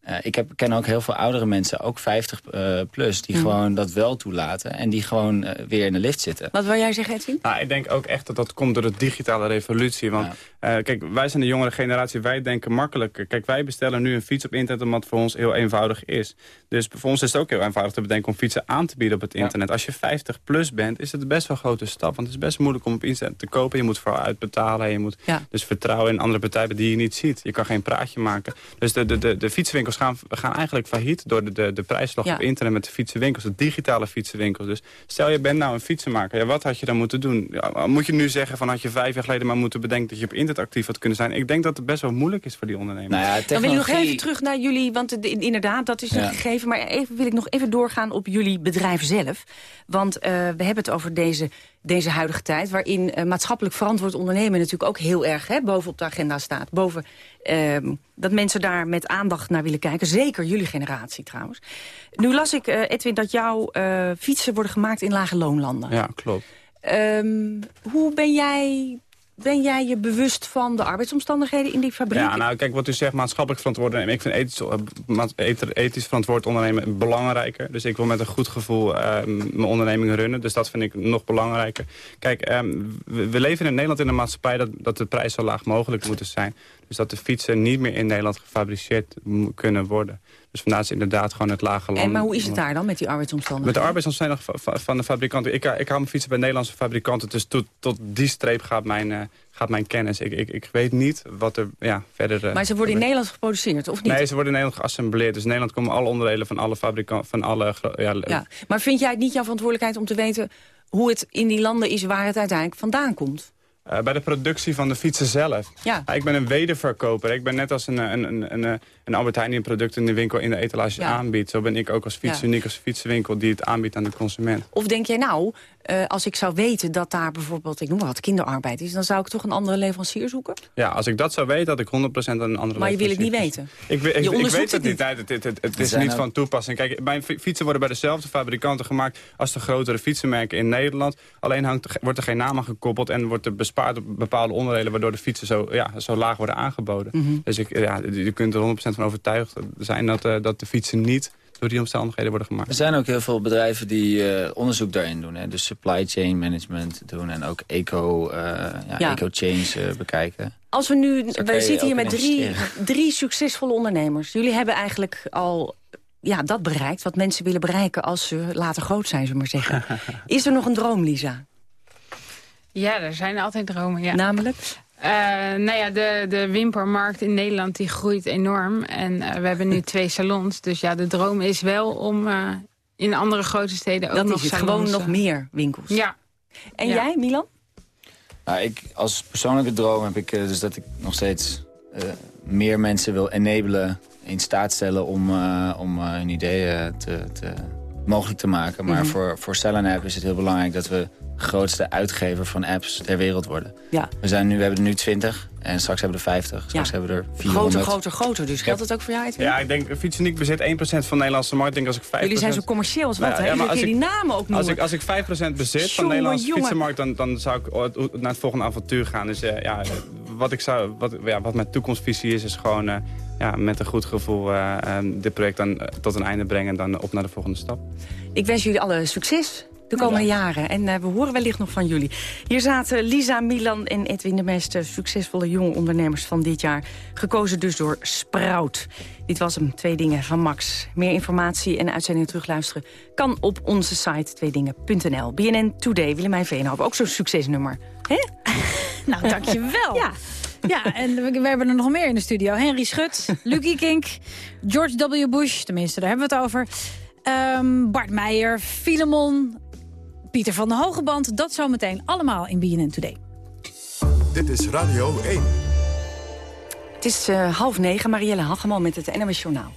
Uh, ik heb, ken ook heel veel oudere mensen, ook 50 uh, plus... die mm. gewoon dat wel toelaten en die gewoon uh, weer in de lift zitten. Wat wil jij zeggen, Edwin? Nou, ik denk ook echt dat dat komt door de digitale revolutie. Want ja. kijk, wij zijn de jongere generatie, wij denken makkelijker. Kijk, wij bestellen nu een fiets op internet omdat het voor ons heel eenvoudig is. Dus voor ons is het ook heel eenvoudig te bedenken om fietsen aan te bieden op het internet. Ja. Als je 50 plus bent, is het best wel een grote stap. Want het is best moeilijk om op internet te kopen. Je moet vooral uitbetalen. Je moet ja. dus vertrouwen in andere partijen die je niet ziet. Je kan geen praatje maken. Dus de, de, de, de fietswinkels gaan, gaan eigenlijk failliet door de, de, de prijsslag ja. op internet met de fietsenwinkels. De digitale fietsenwinkels. Dus stel je bent nou een fietsenmaker. Ja, wat had je dan moeten doen? Ja, moet je nu zeggen van had je vijf jaar geleden maar moeten bedenken dat je op internet actief had kunnen zijn? Ik denk dat het best wel moeilijk is voor die ondernemers. Nou ja, technologie... Dan wil ik nog even terug naar jullie, want de, inderdaad, dat is een gegeven. Maar even wil ik nog even doorgaan op jullie bedrijf zelf. Want uh, we hebben het over deze, deze huidige tijd... waarin uh, maatschappelijk verantwoord ondernemen natuurlijk ook heel erg hè, bovenop de agenda staat. Boven uh, dat mensen daar met aandacht naar willen kijken. Zeker jullie generatie trouwens. Nu las ik, uh, Edwin, dat jouw uh, fietsen worden gemaakt in lage loonlanden. Ja, klopt. Um, hoe ben jij ben jij je bewust van de arbeidsomstandigheden in die fabriek? Ja, nou kijk, wat u zegt, maatschappelijk verantwoord ondernemen. Ik vind ethisch, ethisch verantwoord ondernemen belangrijker. Dus ik wil met een goed gevoel uh, mijn onderneming runnen. Dus dat vind ik nog belangrijker. Kijk, we, we, leven in Nederland in een maatschappij dat, dat de prijs zo laag mogelijk moet zijn. Dus dat de fietsen niet meer in Nederland gefabriceerd kunnen worden. Dus vandaar is inderdaad gewoon het lage land. En maar hoe is het daar dan met die arbeidsomstandigheden? Met de arbeidsomstandigheden van de fabrikanten. Ik, ik hou mijn fietsen bij Nederlandse fabrikanten. Dus tot, tot die streep gaat mijn, uh, gaat mijn kennis. Ik, ik, ik weet niet wat er ja, verder... Uh, maar ze worden in Nederland geproduceerd, of niet? Nee, ze worden in Nederland geassembleerd. Dus in Nederland komen alle onderdelen van alle fabrikanten... Van alle, ja, ja. Maar vind jij het niet jouw verantwoordelijkheid om te weten... hoe het in die landen is waar het uiteindelijk vandaan komt? Uh, bij de productie van de fietsen zelf. Ja. Uh, ik ben een wederverkoper. Ik ben net als een, een, een, een, een Albert Heijn die een product in de winkel in de etalage ja. aanbiedt. Zo ben ik ook als fiets, ja. uniek als fietsenwinkel die het aanbiedt aan de consument. Of denk jij nou, uh, als ik zou weten dat daar bijvoorbeeld, ik noem maar wat, kinderarbeid is... dan zou ik toch een andere leverancier zoeken? Ja, als ik dat zou weten, had ik 100% een andere leverancier. Maar je wil het niet weten? Ik, ik, ik, ik weet het niet. Nee, het, het, het, het is niet ook... van toepassing. Kijk, mijn fietsen worden bij dezelfde fabrikanten gemaakt... als de grotere fietsenmerken in Nederland. Alleen hangt, wordt er geen naam aan gekoppeld... en wordt er bespaard op bepaalde onderdelen... waardoor de fietsen zo, ja, zo laag worden aangeboden. Mhm. Mm -hmm. Dus ik, ja, je kunt er 100% van overtuigd zijn dat, uh, dat de fietsen niet door die omstandigheden worden gemaakt. Er zijn ook heel veel bedrijven die uh, onderzoek daarin doen. Hè? Dus supply chain management doen en ook eco, uh, ja, ja. eco-chains uh, bekijken. Als we nu, we zitten hier met drie, drie succesvolle ondernemers. Jullie hebben eigenlijk al ja, dat bereikt wat mensen willen bereiken als ze later groot zijn, zullen we maar zeggen. Is er nog een droom, Lisa? Ja, er zijn altijd dromen, ja. Namelijk? Uh, nou ja, de, de wimpermarkt in Nederland die groeit enorm. En uh, we hebben nu twee salons. Dus ja, de droom is wel om uh, in andere grote steden ook Dan nog is het salons, gewoon nog meer winkels. Ja. En ja. jij, Milan? Nou, ik, als persoonlijke droom heb ik dus dat ik nog steeds meer mensen wil enablen... in staat stellen om, om hun ideeën te, te, mogelijk te maken. Maar Mhm. mm -hmm. voor, voor Cellen App is het heel belangrijk dat we grootste uitgever van apps ter wereld worden. Ja. We, zijn nu, we hebben er nu twintig. En straks hebben we er 50, straks Ja. hebben we er 400. Groter, groter, groter. Dus geldt dat ook voor jou, Edwin? Ja, ik denk, fietsen ik bezet 1% van de Nederlandse markt. Ik denk als ik 5%... Jullie zijn zo commercieel als wat, Nou, hè? ja, maar als ik- die namen ook noemen. Als ik, als ik 5% bezit van de Nederlandse jongen. fietsenmarkt... Dan, dan zou ik naar het volgende avontuur gaan. Dus eh, ja, wat, ik zou, wat, ja, wat mijn toekomstvisie is, is gewoon... eh, ja, met een goed gevoel eh, dit project dan tot een einde brengen... en dan op naar de volgende stap. Ik wens jullie alle succes de komende jaren. En eh, we horen wellicht nog van jullie. Hier zaten Lisa, Milan en Edwin de meest eh, succesvolle jonge ondernemers van dit jaar. Gekozen dus door Sprout. Dit was hem, Twee Dingen van Max. Meer informatie en uitzendingen terugluisteren kan op onze site tweedingen.nl. BNN Today, Willemijn Veenhoven. Ook zo'n succesnummer. Hè? Nou, dankjewel. Ja. Ja, en we, we hebben er nog meer in de studio. Henry Schut, Lucky Kink, George W. Bush, tenminste, daar hebben we het over. Ehm, Bart Meijer, Filemon, Pieter van de Hogeband. Dat zometeen allemaal in BNN Today. Dit is Radio 1. Het is eh, half negen, Marielle Hageman met het NOS Journaal.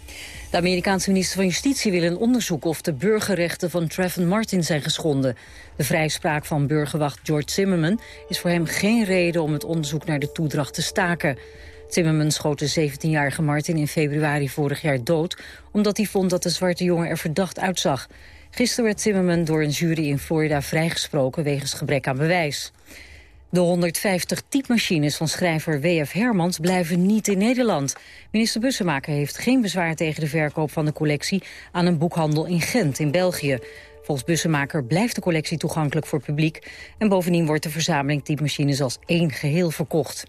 De Amerikaanse minister van Justitie wil een onderzoek of de burgerrechten van Trayvon Martin zijn geschonden. De vrijspraak van burgerwacht George Zimmerman is voor hem geen reden om het onderzoek naar de toedracht te staken. Zimmerman schoot de 17-jarige Martin in februari vorig jaar dood... omdat hij vond dat de zwarte jongen er verdacht uitzag. Gisteren werd Zimmerman door een jury in Florida vrijgesproken wegens gebrek aan bewijs. De 150 typemachines van schrijver W.F. Hermans blijven niet in Nederland. Minister Bussemaker heeft geen bezwaar tegen de verkoop van de collectie... aan een boekhandel in Gent in België. Volgens Bussemaker blijft de collectie toegankelijk voor publiek... en bovendien wordt de verzameling typemachines als één geheel verkocht.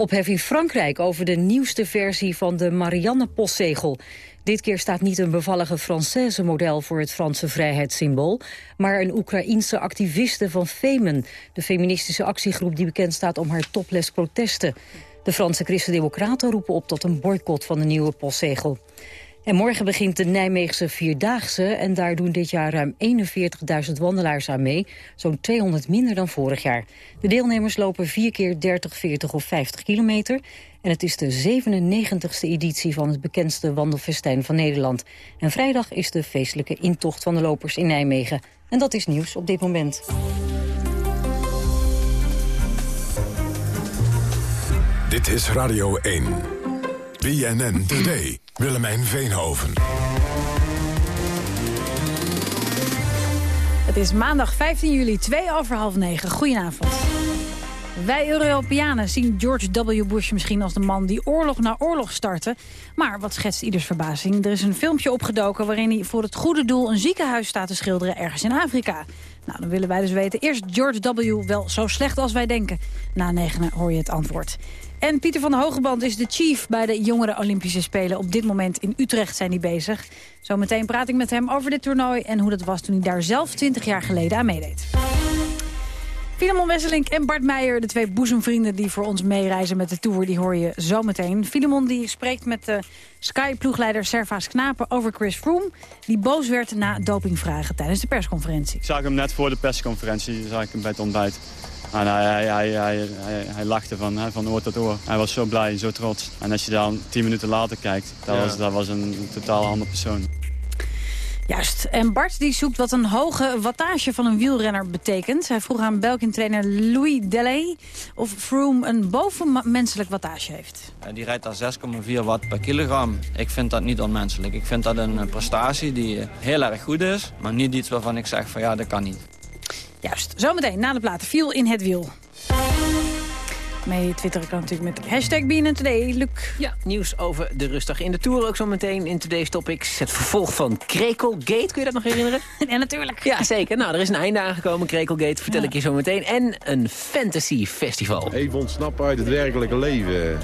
Ophef in Frankrijk over de nieuwste versie van de Marianne-postzegel. Dit keer staat niet een bevallige Française model voor het Franse vrijheidssymbool, maar een Oekraïense activiste van Femen, de feministische actiegroep die bekend staat om haar topless protesten. De Franse Christen-Democraten roepen op tot een boycott van de nieuwe postzegel. En morgen begint de Nijmeegse Vierdaagse en daar doen dit jaar ruim 41.000 wandelaars aan mee. Zo'n 200 minder dan vorig jaar. De deelnemers lopen vier keer 30, 40 of 50 kilometer. En het is de 97ste editie van het bekendste wandelfestijn van Nederland. En vrijdag is de feestelijke intocht van de lopers in Nijmegen. En dat is nieuws op dit moment. Dit is Radio 1. BNN Today. Willemijn Veenhoven. Het is maandag 15 juli, 2 over half 9. Goedenavond. Wij Europeanen zien George W. Bush misschien als de man die oorlog na oorlog startte. Maar wat schetst ieders verbazing? Er is een filmpje opgedoken waarin hij voor het goede doel een ziekenhuis staat te schilderen ergens in Afrika. Nou, dan willen wij dus weten, eerst George W. wel zo slecht als wij denken. Na negenen hoor je het antwoord. En Pieter van der Hogeband is de chief bij de jongere Olympische Spelen. Op dit moment in Utrecht zijn die bezig. Zometeen praat ik met hem over dit toernooi en hoe dat was toen hij daar zelf 20 jaar geleden aan meedeed. Filemon Wesselink en Bart Meijer, de twee boezemvrienden die voor ons meereizen met de Tour, die hoor je zometeen. Filemon die spreekt met de Sky-ploegleider Servaas Knapen over Chris Froome, die boos werd na dopingvragen tijdens de persconferentie. Ik zag hem net voor de persconferentie, zag ik hem bij het ontbijt. En hij, hij, hij, hij, hij, hij lachte van, hè, van oor tot oor. Hij was zo blij, zo trots. En als je dan tien minuten later kijkt, dat, Ja. was, dat was een totaal andere persoon. Juist. En Bart die zoekt wat een hoge wattage van een wielrenner betekent. Hij vroeg aan Belkin-trainer Louis Delay of Froome een bovenmenselijk wattage heeft. Die rijdt daar 6,4 watt per kilogram. Ik vind dat niet onmenselijk. Ik vind dat een eh, prestatie die eh, heel erg goed is, maar niet iets waarvan ik zeg van ja, dat kan niet. Juist. Zometeen na de platen viel in het wiel. Mee twitteren kan natuurlijk met hashtag BNN Today. Luc. Ja, nieuws over de rustdag in de Tour ook zo meteen in Today's Topics. Het vervolg van Krekelgate, kun je dat nog herinneren? ja, natuurlijk. Ja, zeker. Nou, er is een einde aangekomen, Krekelgate, vertel ik je zo meteen. En een fantasy festival. Even ontsnappen uit het werkelijke leven.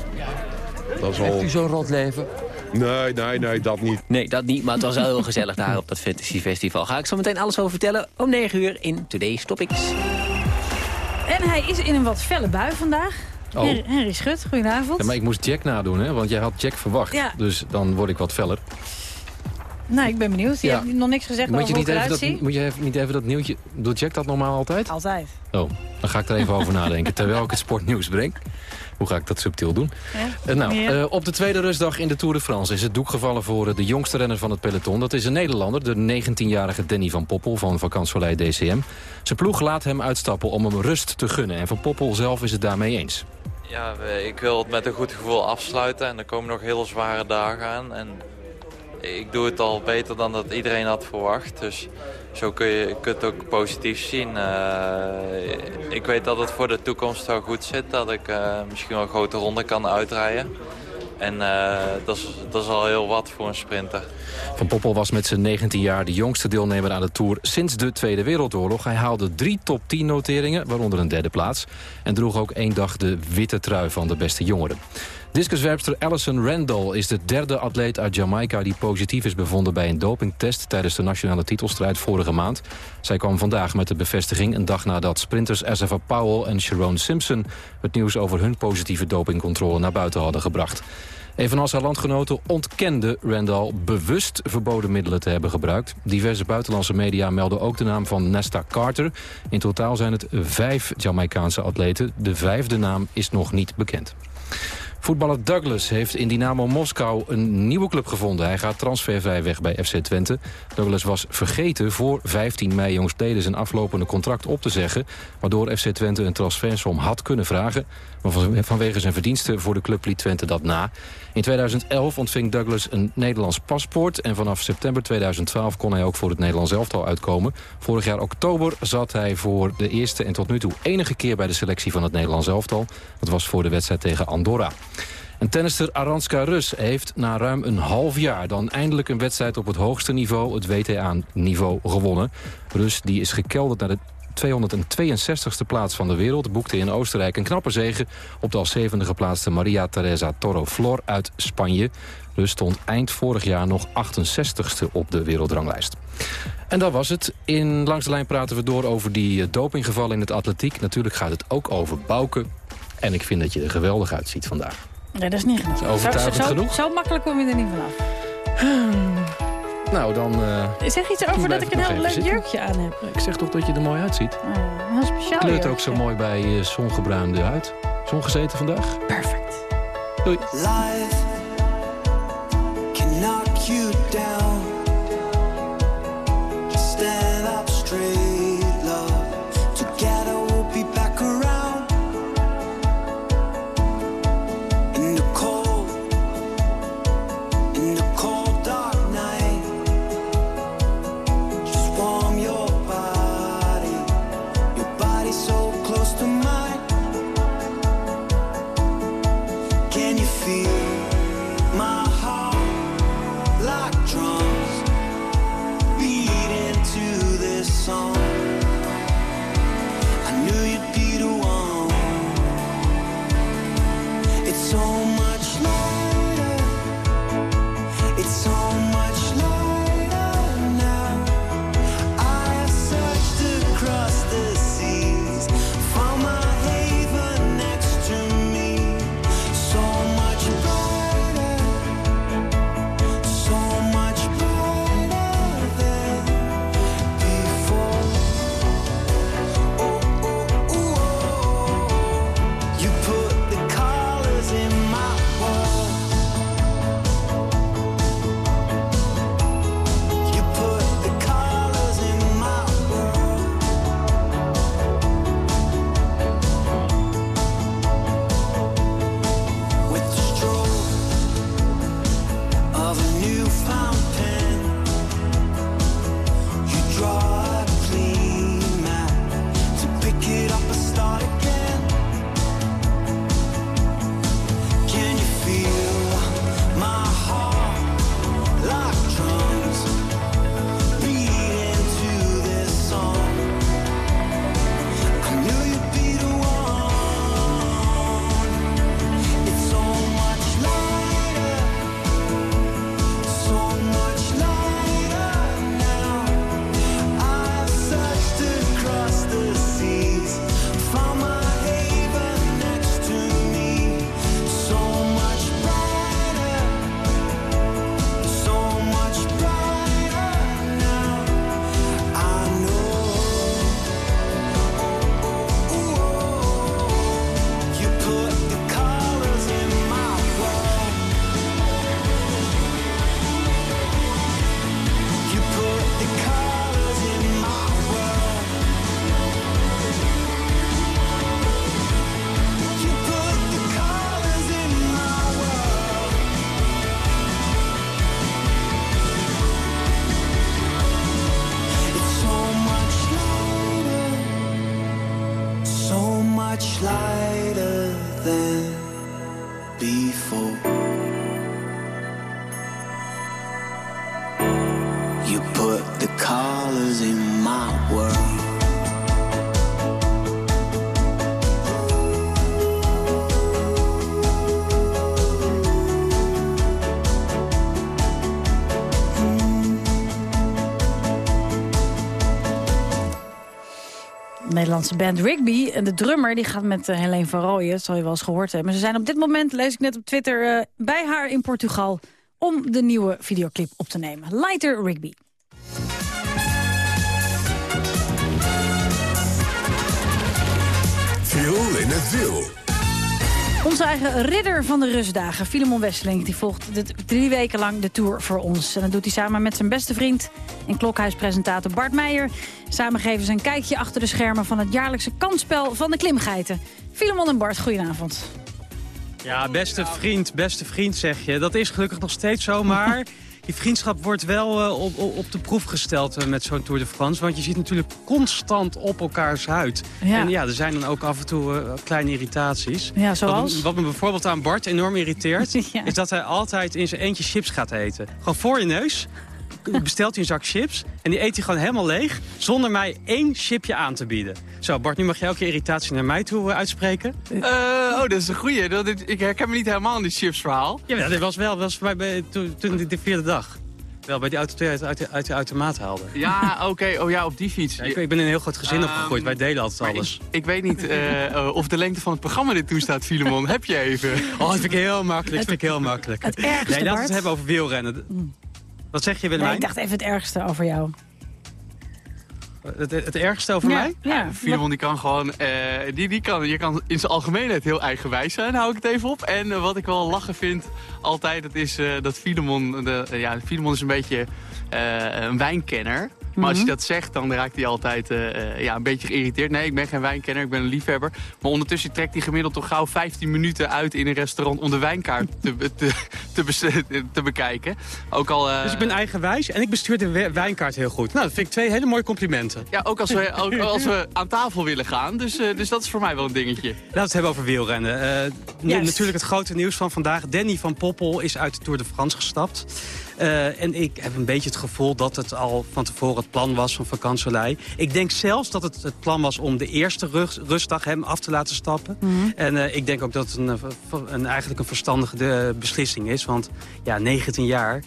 Dat is al... Heeft u zo'n rot leven? Nee, nee, nee, dat niet. Nee, dat niet, maar het was wel heel gezellig daar op dat fantasy festival. Ga ik zo meteen alles over vertellen om 9 uur in Today's Topics. En hij is in een wat felle bui vandaag. Oh. Henry, Schut, goedenavond. Ja, maar ik moest Jack nadoen, hè? want jij had Jack verwacht. Ja. Dus dan word ik wat feller. Nou, ik ben benieuwd. Je Ja. hebt nog niks gezegd Moet over je, niet even dat, moet je even, niet even dat nieuwtje... Doet Jack dat normaal altijd? Altijd. Oh, dan ga ik er even over nadenken. Terwijl ik het sportnieuws breng. Hoe ga ik dat subtiel doen? Ja. Eh, nou, eh, op de tweede rustdag in de Tour de France is het doek gevallen voor eh, de jongste renner van het peloton. Dat is een Nederlander, de 19-jarige Danny van Poppel van Vakantsoleil DCM. Zijn ploeg laat hem uitstappen om hem rust te gunnen. En van Poppel zelf is het daarmee eens. Ja, ik wil het met een goed gevoel afsluiten en er komen nog hele zware dagen aan. En ik doe het al beter dan dat iedereen had verwacht. Dus zo kun je, kun het ook positief zien. Uh, ik weet dat het voor de toekomst wel goed zit. Dat ik uh, misschien wel grote ronden kan uitrijden. En uh, dat, is, al heel wat voor een sprinter. Van Poppel was met zijn 19 jaar de jongste deelnemer aan de Tour sinds de Tweede Wereldoorlog. Hij haalde drie top 10 noteringen, waaronder een derde plaats. En droeg ook één dag de witte trui van de beste jongeren. Discuswerpster Alison Randall is de derde atleet uit Jamaica... die positief is bevonden bij een dopingtest... tijdens de nationale titelstrijd vorige maand. Zij kwam vandaag met de bevestiging... een dag nadat sprinters Asava Powell en Sharon Simpson... het nieuws over hun positieve dopingcontrole naar buiten hadden gebracht. Evenals haar landgenoten ontkende Randall bewust verboden middelen te hebben gebruikt. Diverse buitenlandse media melden ook de naam van Nesta Carter. In totaal zijn het vijf Jamaicaanse atleten. De vijfde naam is nog niet bekend. Voetballer Douglas heeft in Dynamo Moskou een nieuwe club gevonden. Hij gaat transfervrij weg bij FC Twente. Douglas was vergeten voor 15 mei jongstleden zijn aflopende contract op te zeggen... waardoor FC Twente een transfersom had kunnen vragen. Maar vanwege zijn verdiensten voor de club liet Twente dat na. In 2011 ontving Douglas een Nederlands paspoort... en vanaf september 2012 kon hij ook voor het Nederlands elftal uitkomen. Vorig jaar oktober zat hij voor de eerste en tot nu toe enige keer... bij de selectie van het Nederlands elftal. Dat was voor de wedstrijd tegen Andorra. En tennister Aranska Rus heeft na ruim een half jaar... dan eindelijk een wedstrijd op het hoogste niveau, het WTA-niveau, gewonnen. Rus die is gekelderd naar de 262ste plaats van de wereld... boekte in Oostenrijk een knappe zege op de als zevende geplaatste Maria Teresa Toro Flor uit Spanje. Rus stond eind vorig jaar nog 68ste op de wereldranglijst. En dat was het. In Langs de Lijn praten we door over die eh, dopinggevallen in het atletiek. Natuurlijk gaat het ook over Bouke. En ik vind dat je er geweldig uitziet vandaag. Nee, dat is niet genoeg. overtuigend zo, genoeg? Zo makkelijk kom je er niet vanaf. Nou, dan... Uh, zeg iets over dat ik een heel leuk jurkje aan heb. Ik zeg toch dat je er mooi uitziet. Uh, een speciaal Kleurt ook zo mooi bij uh, zongebruinde huid. Zongezeten vandaag? Perfect. Doei. Life Nederlandse band Rigby. En de drummer die gaat met uh, Helene van Rooyen, dat zal je wel eens gehoord hebben. Ze zijn op dit moment, lees ik net op Twitter, uh, bij haar in Portugal... om de nieuwe videoclip op te nemen. Lighter Rigby. Viel in het wiel. Onze eigen ridder van de rustdagen, Filemon Wesseling... die volgt drie weken lang de Tour voor ons. En dat doet hij samen met zijn beste vriend en klokhuispresentator Bart Meijer. Samen geven ze een kijkje achter de schermen... van het jaarlijkse kansspel van de klimgeiten. Filemon en Bart, goedenavond. Ja, beste vriend, beste vriend zeg je. Dat is gelukkig nog steeds zo, maar... die vriendschap wordt wel uh, op, op, de proef gesteld uh, met zo'n Tour de France. Want je ziet natuurlijk constant op elkaars huid. Ja. En ja, er zijn dan ook af en toe uh, kleine irritaties. Ja, zoals? Wat, wat, me bijvoorbeeld aan Bart enorm irriteert... ja. is dat hij altijd in zijn eentje chips gaat eten. Gewoon voor je neus bestelt hij een zak chips en die eet hij gewoon helemaal leeg... zonder mij één chipje aan te bieden. Zo, Bart, nu mag jij ook je irritatie naar mij toe uh, uitspreken. Uh, oh, dat is een goeie. Dat, ik herken me niet helemaal in dit chipsverhaal. Ja, dat was wel dat was voor mij bij, toen, toen de, de vierde dag. Wel, bij die auto uit, uit, uit de automaat haalde. Ja, oké. Okay. Oh ja, op die fiets. Ja, ik, ik, ben in een heel groot gezin um, opgegroeid. Wij delen altijd alles. Ik, ik, weet niet uh, of de lengte van het programma dit toestaat, Filemon. Heb je even? Oh, dat vind ik heel makkelijk. Dat vind ik heel makkelijk. Het ergste, Nee, laten we het hebben over wielrennen. Wat zeg je, Willemijn? Nee, ik dacht even het ergste over jou. Het, het ergste over ja, mij? Ja. Filemon die kan gewoon, uh, die, die kan, je kan in zijn algemeenheid heel eigenwijs zijn, hou ik het even op. En uh, wat ik wel lachen vind altijd, dat is uh, dat Filemon, de, ja, Filemon is een beetje een wijnkenner. Maar als je dat zegt, dan raakt hij altijd uh, ja, een beetje geïrriteerd. Nee, ik ben geen wijnkenner, ik ben een liefhebber. Maar ondertussen trekt hij gemiddeld toch gauw 15 minuten uit in een restaurant... om de wijnkaart te, te, te, te bekijken. Ook al, uh... Dus ik ben eigenwijs en ik bestuur de wijnkaart heel goed. Nou, dat vind ik twee hele mooie complimenten. Ja, ook als we, ook als we aan tafel willen gaan. Dus, uh, dus dat is voor mij wel een dingetje. Laten we het hebben over wielrennen. Yes. Natuurlijk het grote nieuws van vandaag. Danny van Poppel is uit de Tour de France gestapt. Uh, en ik heb een beetje het gevoel dat het al van tevoren het plan was van vakantsolei. Ik denk zelfs dat het het plan was om de eerste rust, rustdag hem af te laten stappen. Mm -hmm. En uh, ik denk ook dat het een, een, eigenlijk een verstandige de, beslissing is. Want ja, 19 jaar...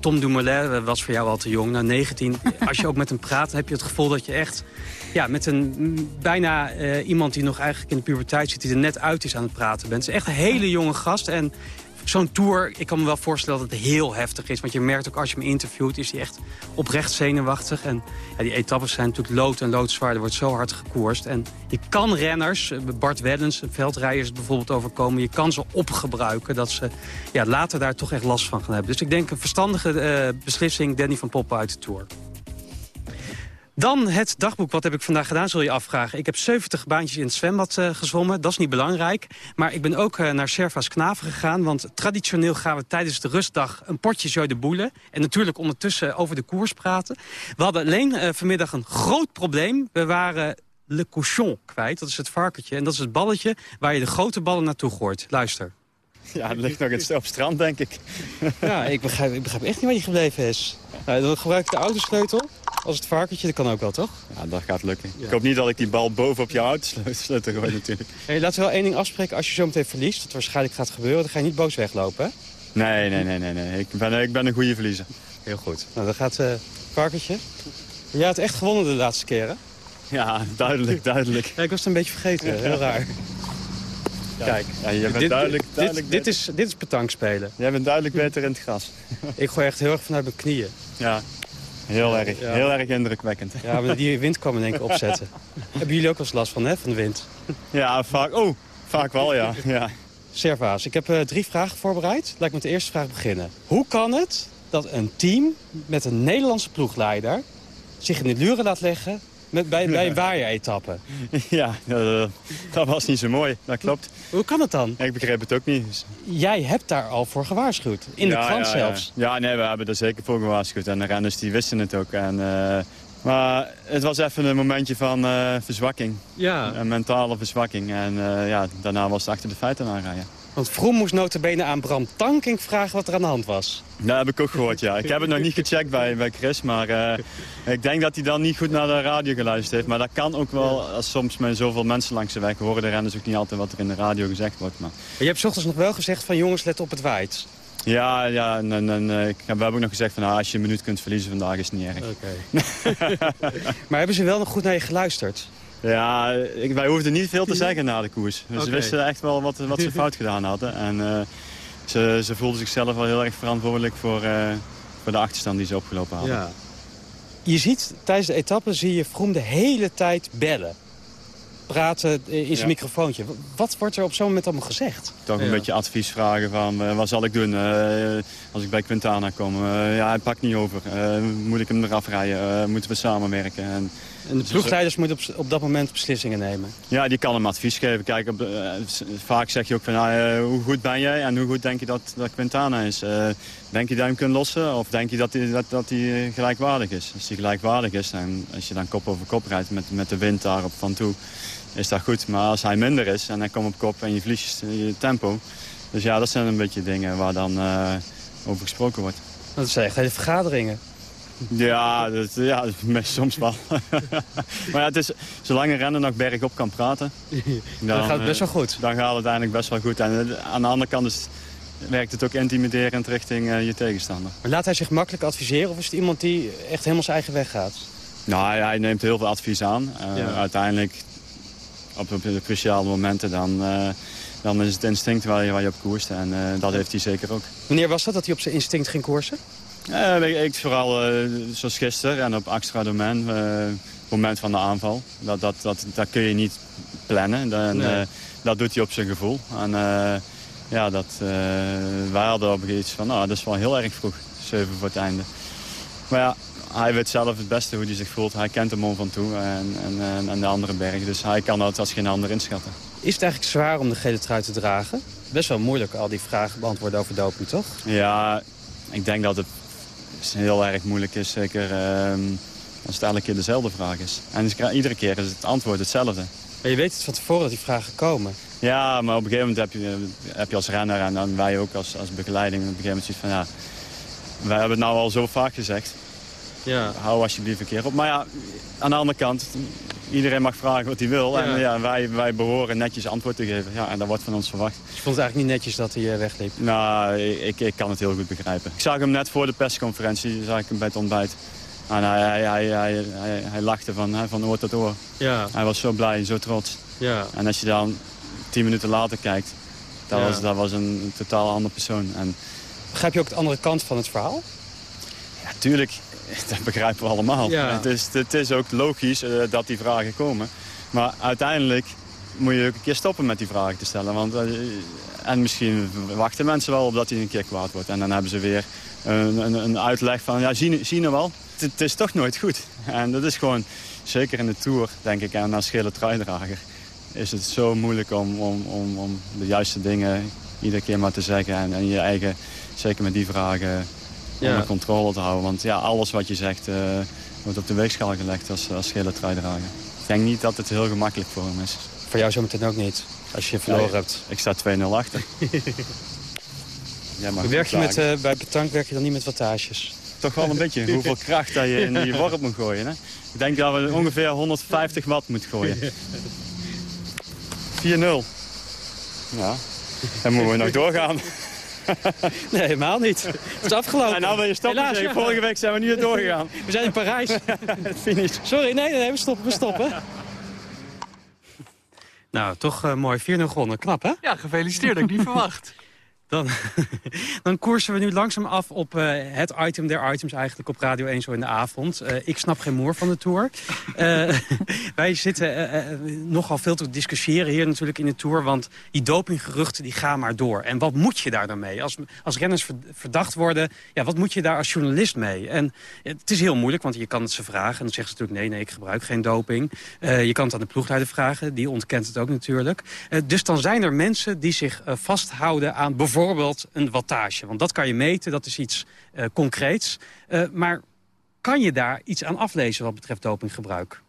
Tom Dumoulin was voor jou al te jong. Nou, 19, als je ook met hem praat, heb je het gevoel dat je echt... Ja, met een bijna uh, iemand die nog eigenlijk in de puberteit zit... die er net uit is aan het praten bent. Het is echt een hele jonge gast. En zo'n tour, ik kan me wel voorstellen dat het heel heftig is. Want je merkt ook als je hem interviewt, is hij echt oprecht zenuwachtig. En ja, die etappes zijn natuurlijk lood en loodzwaar. Er wordt zo hard gekoerst. En je kan renners, Bart Weddens, veldrijders bijvoorbeeld overkomen... je kan ze opgebruiken dat ze ja, later daar toch echt last van gaan hebben. Dus ik denk een verstandige uh, beslissing, Danny van Poppen uit de Tour. Dan het dagboek. Wat heb ik vandaag gedaan, zul je afvragen. Ik heb 70 baantjes in het zwembad uh, gezwommen. Dat is niet belangrijk. Maar ik ben ook uh, naar Serva's Knaven gegaan. Want traditioneel gaan we tijdens de rustdag een potje Jeu de Boele. En natuurlijk ondertussen over de koers praten. We hadden alleen uh, vanmiddag een groot probleem. We waren le cochon kwijt. Dat is het varkentje. En dat is het balletje waar je de grote ballen naartoe gooit. Luister. Ja, het ligt nog het op strand, denk ik. Ja, ik begrijp, ik begrijp echt niet waar hij gebleven is. Nou, dan gebruik ik de autosleutel. Als het varkentje, dat kan ook wel, toch? Ja, dat gaat lukken. Ja. Ik hoop niet dat ik die bal boven op jouw autosleutel gooi natuurlijk. Hey, laten we wel één ding afspreken. Als je zo meteen verliest, wat waarschijnlijk gaat gebeuren... dan ga je niet boos weglopen, hè? Nee, nee, nee, nee. nee. Ik, ben, ik ben een goede verliezer. Heel goed. Nou, dan gaat uh, varkentje. Jij had echt gewonnen de laatste keren. Ja, duidelijk, duidelijk. Ja, ik was het een beetje vergeten. Heel raar. Ja. Kijk, ja, je bent dit, duidelijk, duidelijk dit, dit, is, dit is spelen. Jij bent duidelijk beter in het gras. ik gooi echt heel erg vanuit mijn knieën. Ja, heel erg. Ja. Heel erg indrukwekkend. Ja, maar die wind kwam in één keer opzetten. Hebben jullie ook wel eens last van, hè, van de wind? Ja, vaak. Oh, vaak wel, ja. ja. Servaas, ik heb uh, drie vragen voorbereid. Laat ik met de eerste vraag beginnen. Hoe kan het dat een team met een Nederlandse ploegleider... zich in de luren laat leggen met, bij, bij een waaieretappe. Ja, dat, dat was niet zo mooi. Dat klopt. Hoe kan het dan? Ik begreep het ook niet. Jij hebt daar al voor gewaarschuwd. In ja, de krant ja, zelfs. Ja. ja, nee, we hebben er zeker voor gewaarschuwd. En de renners die wisten het ook. En, uh, maar het was even een momentje van uh, verzwakking. Ja. Een mentale verzwakking. En uh, ja, daarna was het achter de feiten aanrijden. Want Vroom moest notabene aan Bram Tankink vragen wat er aan de hand was. Dat heb ik ook gehoord, ja. Ik heb het nog niet gecheckt bij, bij Chris, maar uh, ik denk dat hij dan niet goed naar de radio geluisterd heeft. Maar dat kan ook wel, als soms met zoveel mensen langs de weg horen de renners ook niet altijd wat er in de radio gezegd wordt. Maar... Je hebt ochtends nog wel gezegd van jongens, let op het waait. Ja, ja en, en, en we hebben ook nog gezegd van nou, als je een minuut kunt verliezen vandaag is het niet erg. Oké. maar hebben ze wel nog goed naar je geluisterd? Ja, ik, wij hoefden niet veel te zeggen na de koers. Dus Ze wisten echt wel wat, wat ze fout gedaan hadden. En uh, ze, ze voelden zichzelf wel heel erg verantwoordelijk voor, uh, voor de achterstand die ze opgelopen hadden. Ja. Je ziet, tijdens de etappe zie je Vroom de hele tijd bellen. Praten in zijn ja. microfoontje. Wat wordt er op zo'n moment allemaal gezegd? Toch een ja. beetje advies vragen van uh, wat zal ik doen uh, als ik bij Quintana kom. ja, hij pakt niet over. moet ik hem eraf rijden? moeten we samenwerken? En, en de ploegleiders moeten op, op, dat moment beslissingen nemen. Ja, die kan hem advies geven. Kijk, op, uh, vaak zeg je ook van uh, hoe goed ben jij en hoe goed denk je dat, dat Quintana is. Uh, denk je dat je hem kunt lossen of denk je dat hij dat, dat die gelijkwaardig is? Als hij gelijkwaardig is en als je dan kop over kop rijdt met, met de wind daarop van toe, is dat goed. Maar als hij minder is en hij komt op kop en je verliest je tempo. Dus ja, dat zijn een beetje dingen waar dan over gesproken wordt. Dat zijn echt hele vergaderingen. Ja, dat, ja soms wel. maar ja, het is, zolang een renner nog bergop kan praten... Dan, dan gaat het best wel goed. Dan gaat het uiteindelijk best wel goed. En aan de andere kant is, werkt het ook intimiderend richting uh, je tegenstander. Maar laat hij zich makkelijk adviseren of is het iemand die echt helemaal zijn eigen weg gaat? Nou, hij neemt heel veel advies aan. Uh, ja. Uiteindelijk, op, op de cruciale momenten, dan, uh, dan is het instinct waar je, waar je op koerst. En dat heeft hij zeker ook. Wanneer was dat, dat hij op zijn instinct ging koersen? Uh, ik vooral uh, zoals gisteren en op extra domein, uh, het moment van de aanval. Dat, dat, dat, dat kun je niet plannen. Dan, nee. dat doet hij op zijn gevoel. En ja, dat, wij hadden op iets van, nou, dat is wel heel erg vroeg, 7 voor het einde. Maar ja, hij weet zelf het beste hoe hij zich voelt. Hij kent de mond van toe en, en, en de andere bergen. Dus hij kan dat als geen ander inschatten. Is het eigenlijk zwaar om de gele trui te dragen? Best wel moeilijk al die vragen beantwoorden over doping, toch? Ja, ik denk dat het is heel erg moeilijk is. Zeker uh, als het elke keer dezelfde vraag is. En iedere keer is het antwoord hetzelfde. Maar je weet het van tevoren dat die vragen komen. Ja, maar op een gegeven moment heb je, heb je als renner en dan wij ook als, als begeleiding... op een gegeven moment zoiets van, ja, wij hebben het nou al zo vaak gezegd. Ja. Hou alsjeblieft een keer op. Maar ja, aan de andere kant, iedereen mag vragen wat hij wil. Ja. En ja, wij, wij behoren netjes antwoord te geven. Ja, en dat wordt van ons verwacht. Je vond het eigenlijk niet netjes dat hij uh, wegliep? Nou, ik, ik kan het heel goed begrijpen. Ik zag hem net voor de persconferentie, zag ik hem bij het ontbijt. En hij, hij, hij, hij, lachte van, van oor tot oor. Ja. Hij was zo blij, zo trots. Ja. En als je dan tien minuten later kijkt, dat, was, dat was een totaal andere persoon. En... Begrijp je ook de andere kant van het verhaal? Ja, tuurlijk. Dat begrijpen we allemaal. Ja. Het, is, het is ook logisch uh, dat die vragen komen. Maar uiteindelijk moet je ook een keer stoppen met die vragen te stellen. Want, uh, en misschien wachten mensen wel op dat hij een keer kwaad wordt. En dan hebben ze weer een, een, een uitleg van, ja, zie, zie je wel. Het, het, is toch nooit goed. En dat is gewoon, zeker in de Tour, denk ik, en als gele truidrager... is het zo moeilijk om, om, om, om de juiste dingen iedere keer maar te zeggen. En, en je eigen, zeker met die vragen ja. onder controle te houden. Want ja, alles wat je zegt uh, wordt op de weegschaal gelegd als, als gele truidrager. Ik denk niet dat het heel gemakkelijk voor hem is. Voor jou zometeen ook niet, als je verloren ja, hebt. Ik sta 2-0 achter. werk je met, uh, bij Petank werk je dan niet met wattages? Toch wel een beetje hoeveel kracht dat je in die worp moet gooien. Hè? Ik denk dat we ongeveer 150 watt moeten gooien. 4-0. Ja, dan moeten we nog doorgaan. nee, helemaal niet. Het is afgelopen. En nou ben je stoppen. Helaas, ja. Vorige week zijn we niet doorgegaan. we zijn in Parijs. Finish. Sorry, nee, nee, we stoppen. We stoppen. Nou, toch uh, mooi. 4-0 gewonnen. Knap, hè? Ja, gefeliciteerd. Dat ik niet verwacht. Dan, dan koersen we nu langzaam af op uh, het item der items eigenlijk op Radio 1 zo in de avond. Uh, ik snap geen moer van de Tour. Uh, wij zitten nogal veel te discussiëren hier natuurlijk in de Tour. Want die dopinggeruchten die gaan maar door. En wat moet je daar dan mee? Als, als renners verdacht worden, ja, wat moet je daar als journalist mee? En het is heel moeilijk, want je kan het ze vragen. En dan zeggen ze natuurlijk nee, nee, ik gebruik geen doping. je kan het aan de ploegleider vragen, die ontkent het ook natuurlijk. dus dan zijn er mensen die zich vasthouden aan bijvoorbeeld bijvoorbeeld een wattage. Want dat kan je meten, dat is iets uh, concreets. Uh, maar kan je daar iets aan aflezen wat betreft dopinggebruik?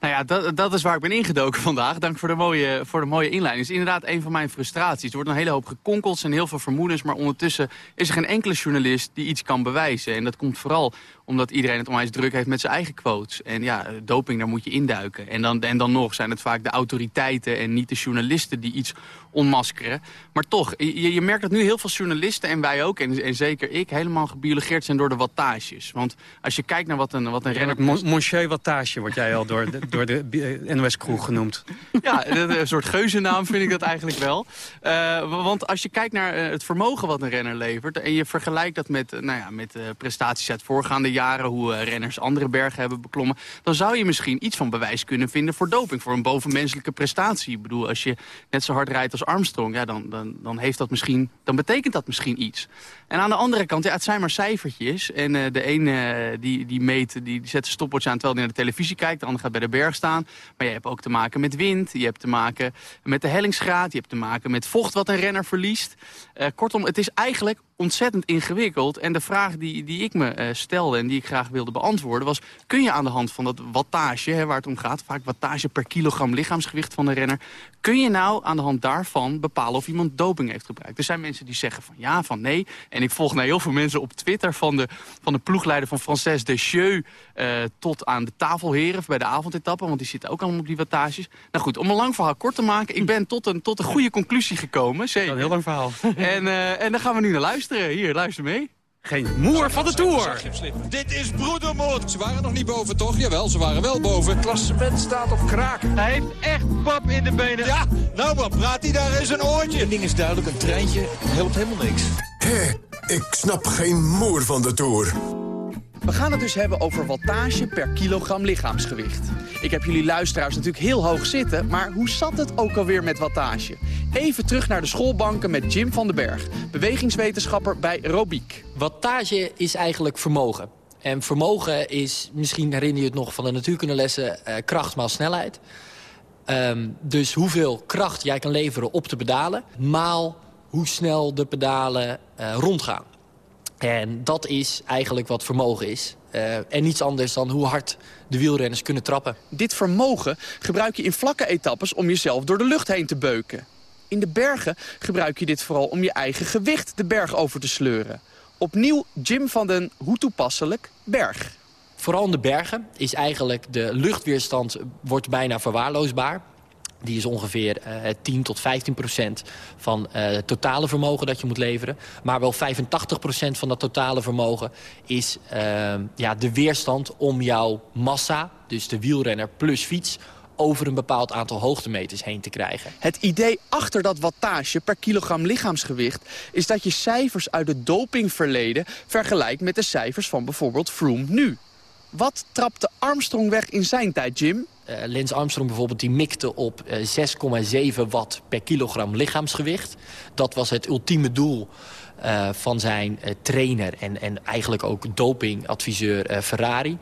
Nou ja, dat, dat is waar ik ben ingedoken vandaag. Dank voor de mooie, voor de mooie inleiding. Het is inderdaad een van mijn frustraties. Er wordt een hele hoop gekonkeld en heel veel vermoedens... maar ondertussen is er geen enkele journalist die iets kan bewijzen. En dat komt vooral omdat iedereen het onwijs druk heeft met zijn eigen quotes. En ja, doping, daar moet je induiken. En dan, en dan nog zijn het vaak de autoriteiten en niet de journalisten die iets onmaskeren. Maar toch, je, je merkt dat nu heel veel journalisten en wij ook, en, en zeker ik, helemaal gebiologeerd zijn door de wattages. Want als je kijkt naar wat een, wat een renner... Mon Monsieur Wattage wordt jij al door de, door de eh, NOS-kroeg genoemd. Ja, een soort geuzennaam vind ik dat eigenlijk wel. Uh, want als je kijkt naar het vermogen wat een renner levert... en je vergelijkt dat met, nou ja, met prestaties uit voorgaande jaren... hoe renners andere bergen hebben beklommen... dan zou je misschien iets van bewijs kunnen vinden voor doping. Voor een bovenmenselijke prestatie. Ik bedoel, als je net zo hard rijdt als Armstrong... Ja, dan, dan, dan, heeft dat misschien, dan betekent dat misschien iets. En aan de andere kant, ja, het zijn maar cijfertjes. En uh, de een uh, die, die meet, die, zet stopwatch aan terwijl hij naar de televisie kijkt. De ander gaat bij de berg staan. Maar je hebt ook te maken met wind. Je hebt te maken met de hellingsgraad. Je hebt te maken met vocht wat een renner verliest. Kortom, het is eigenlijk ontzettend ingewikkeld. En de vraag die, die ik me uh, stelde en die ik graag wilde beantwoorden was... kun je aan de hand van dat wattage, hè, waar het om gaat... vaak wattage per kilogram lichaamsgewicht van de renner... kun je nou aan de hand daarvan bepalen of iemand doping heeft gebruikt? Er zijn mensen die zeggen van ja, van nee. En ik volg naar heel veel mensen op Twitter... van de, van de ploegleider van Frances Descheux uh, tot aan de tafelheren... bij de avondetappen, want die zitten ook allemaal op die wattages. Nou goed, om een lang verhaal kort te maken... ik ben tot een, tot een goede conclusie gekomen. Zeker. Een heel lang verhaal. En, uh, en daar gaan we nu naar luisteren. Hier, luister mee. Geen moer van de Tour. Dit is broedermoord. Ze waren nog niet boven, toch? Jawel, ze waren wel boven. Het klassement staat op kraak. Hij heeft echt pap in de benen. Ja, nou maar, praat hij daar eens een oortje. Een ding is duidelijk, een treintje helpt helemaal niks. Hé, ik snap geen moer van de Tour. We gaan het dus hebben over wattage per kilogram lichaamsgewicht. Ik heb jullie luisteraars natuurlijk heel hoog zitten, maar hoe zat het ook alweer met wattage? Even terug naar de schoolbanken met Jim van den Berg, bewegingswetenschapper bij Robiek. Wattage is eigenlijk vermogen. En vermogen is, misschien herinner je het nog van de natuurkundelessen, uh, kracht maal snelheid. Um, dus hoeveel kracht jij kan leveren op de pedalen, maal hoe snel de pedalen uh, rondgaan. En dat is eigenlijk wat vermogen is. Uh, en niets anders dan hoe hard de wielrenners kunnen trappen. Dit vermogen gebruik je in vlakke etappes om jezelf door de lucht heen te beuken. In de bergen gebruik je dit vooral om je eigen gewicht de berg over te sleuren. Opnieuw Jim van den hoe toepasselijk berg. Vooral in de bergen is eigenlijk de luchtweerstand wordt bijna verwaarloosbaar. Die is ongeveer uh, 10 tot 15 procent van uh, het totale vermogen dat je moet leveren. Maar wel 85 procent van dat totale vermogen is uh, ja, de weerstand om jouw massa... dus de wielrenner plus fiets over een bepaald aantal hoogtemeters heen te krijgen. Het idee achter dat wattage per kilogram lichaamsgewicht... is dat je cijfers uit het dopingverleden vergelijkt met de cijfers van bijvoorbeeld Froome nu. Wat trapte Armstrong weg in zijn tijd, Jim? Uh, Lance Armstrong bijvoorbeeld, die mikte op uh, 6,7 watt per kilogram lichaamsgewicht. Dat was het ultieme doel uh, van zijn trainer en, en eigenlijk ook dopingadviseur Ferrari.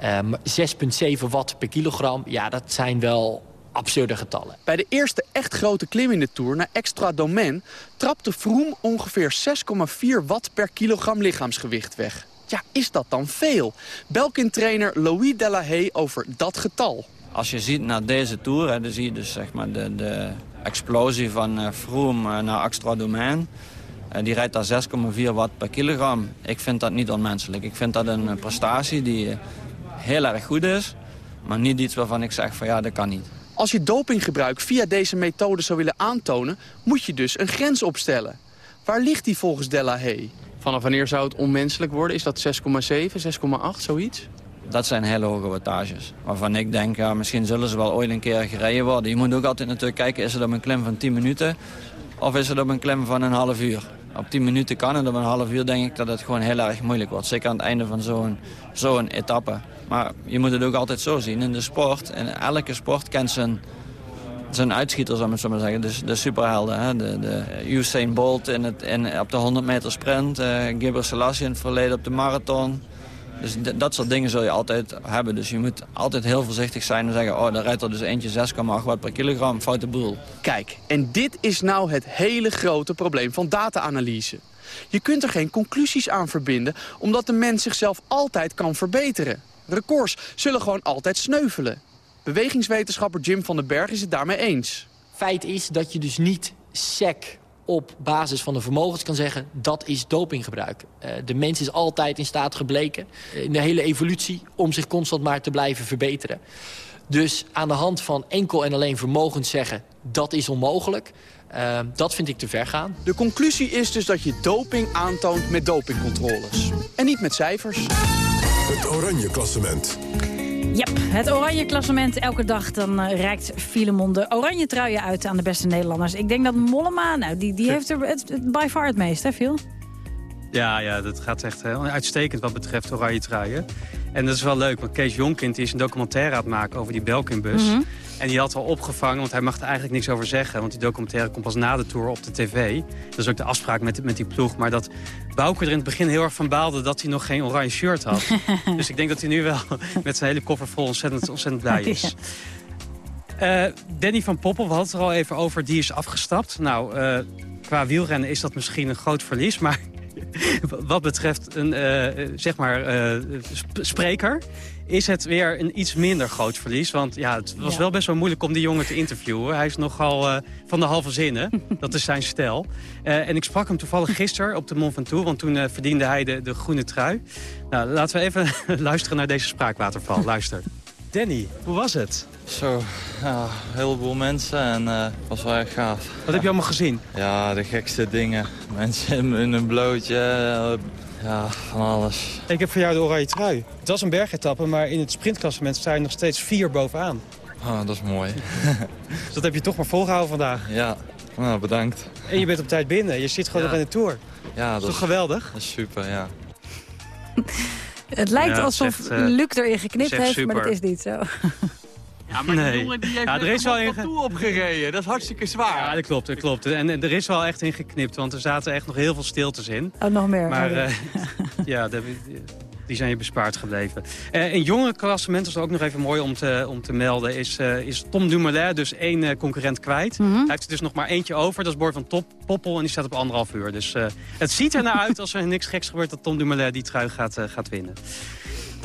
6,7 watt per kilogram, ja, dat zijn wel absurde getallen. Bij de eerste echt grote klim in de Tour, naar Extra Domaine... trapte Froome ongeveer 6,4 watt per kilogram lichaamsgewicht weg. Ja, is dat dan veel? Belkin-trainer Louis Delahaye over dat getal. Als je ziet naar deze Tour, hè, dan zie je dus zeg maar de, de explosie van uh, Froome uh, naar Extra Domaine. Uh, die rijdt daar 6,4 watt per kilogram. Ik vind dat niet onmenselijk. Ik vind dat een prestatie die heel erg goed is, maar niet iets waarvan ik zeg van ja, dat kan niet. Als je dopinggebruik via deze methode zou willen aantonen, moet je dus een grens opstellen. Waar ligt die volgens Delahaye? Vanaf wanneer zou het onmenselijk worden? Is dat 6,7, 6,8, zoiets? Dat zijn hele hoge wattages. Waarvan ik denk, ja, misschien zullen ze wel ooit een keer gereden worden. Je moet ook altijd natuurlijk kijken, is het op een klim van 10 minuten... of is het op een klim van een half uur? Op 10 minuten kan het, op een half uur denk ik dat het gewoon heel erg moeilijk wordt. Zeker aan het einde van zo'n zo'n etappe. Maar je moet het ook altijd zo zien. In de sport, in elke sport kent zijn, zijn uitschieters, om het zo maar zeggen. Dus de superhelden. Hè? De, de Usain Bolt in het, in, op de 100 meter sprint. Uh, Gibber Selassie in het verleden op de marathon. Dus dat soort dingen zul je altijd hebben. Dus je moet altijd heel voorzichtig zijn en zeggen... oh, daar rijdt er dus eentje 6,8 watt per kilogram. Foute boel. Kijk, en dit is nou het hele grote probleem van data-analyse. Je kunt er geen conclusies aan verbinden... omdat de mens zichzelf altijd kan verbeteren. Records zullen gewoon altijd sneuvelen. Bewegingswetenschapper Jim van den Berg is het daarmee eens. Feit is dat je dus niet sec op basis van de vermogens kan zeggen... dat is dopinggebruik. Uh, de mens is altijd in staat gebleken, in de hele evolutie... om zich constant maar te blijven verbeteren. Dus aan de hand van enkel en alleen vermogens zeggen... dat is onmogelijk, uh, dat vind ik te ver gaan. De conclusie is dus dat je doping aantoont met dopingcontroles. En niet met cijfers. Het Oranje Klassement. Ja, het oranje klassement. Elke dag dan uh, reikt Filemon de oranje truien uit aan de beste Nederlanders. Ik denk dat Mollema, nou, die, die heeft er het, het by far het meest, hè Phil? Ja, ja, dat gaat echt heel uitstekend wat betreft oranje truien. En dat is wel leuk, want Kees Jonkind is een documentaire aan het maken over die Belkinbus. Mm -hmm. En die had al opgevangen, want hij mag er eigenlijk niks over zeggen. Want die documentaire komt pas na de tour op de tv. Dat is ook de afspraak met, met die ploeg. Maar dat Bouke er in het begin heel erg van baalde dat hij nog geen oranje shirt had. dus ik denk dat hij nu wel met zijn hele koffer vol ontzettend, ontzettend blij is. Uh, Danny van Poppel, we hadden het er al even over, die is afgestapt. Nou, uh, qua wielrennen is dat misschien een groot verlies, maar wat betreft een uh, zeg maar, spreker is het weer een iets minder groot verlies. Want ja, het was ja. wel best wel moeilijk om die jongen te interviewen. Hij is nogal uh, van de halve zinnen. Dat is zijn stijl. en ik sprak hem toevallig gisteren op de Mont Ventoux. Want toen verdiende hij de, de groene trui. Nou, laten we even luisteren naar deze spraakwaterval. Luister. Danny, hoe was het? Zo, ja, een heleboel mensen en het uh, was wel erg gaaf. Wat heb je allemaal gezien? Ja, de gekste dingen. Mensen in een blootje, ja, van alles. Ik heb voor jou de oranje trui. Het was een bergetappe, maar in het sprintklassement sta je nog steeds vier bovenaan. Oh, dat is mooi. dus dat heb je toch maar volgehouden vandaag. Ja, nou, bedankt. En je bent op tijd binnen. Je zit gewoon ja. nog in de Tour. Ja, dat, is toch geweldig? Dat is super, ja. Het lijkt Ja, alsof zegt, eh, Luc erin geknipt heeft, maar dat is niet zo. Ja, maar die Nee. jongen die heeft Ja, er is wel opgereden. Dat is hartstikke zwaar. Ja, dat klopt, dat klopt. En, en er is wel echt in geknipt, want er zaten echt nog heel veel stiltes in. Oh, nog meer. Maar Oh, ja. eh, de- die zijn je bespaard gebleven. Eh in jongere klassement is het ook nog even mooi om te, om te melden... is, eh, is Tom Dumoulin dus één eh, concurrent kwijt. Mhm. Hij heeft er dus nog maar eentje over. Dat is Boy van Top, Poppel en die staat op anderhalf uur. Dus eh, het ziet er naar uit als er niks geks gebeurt... dat Tom Dumoulin die trui gaat, eh, gaat winnen.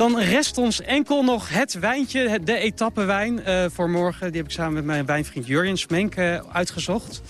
Dan rest ons enkel nog het wijntje, de etappewijn eh, voor morgen. Die heb ik samen met mijn wijnvriend Jurjen Smenk eh, uitgezocht.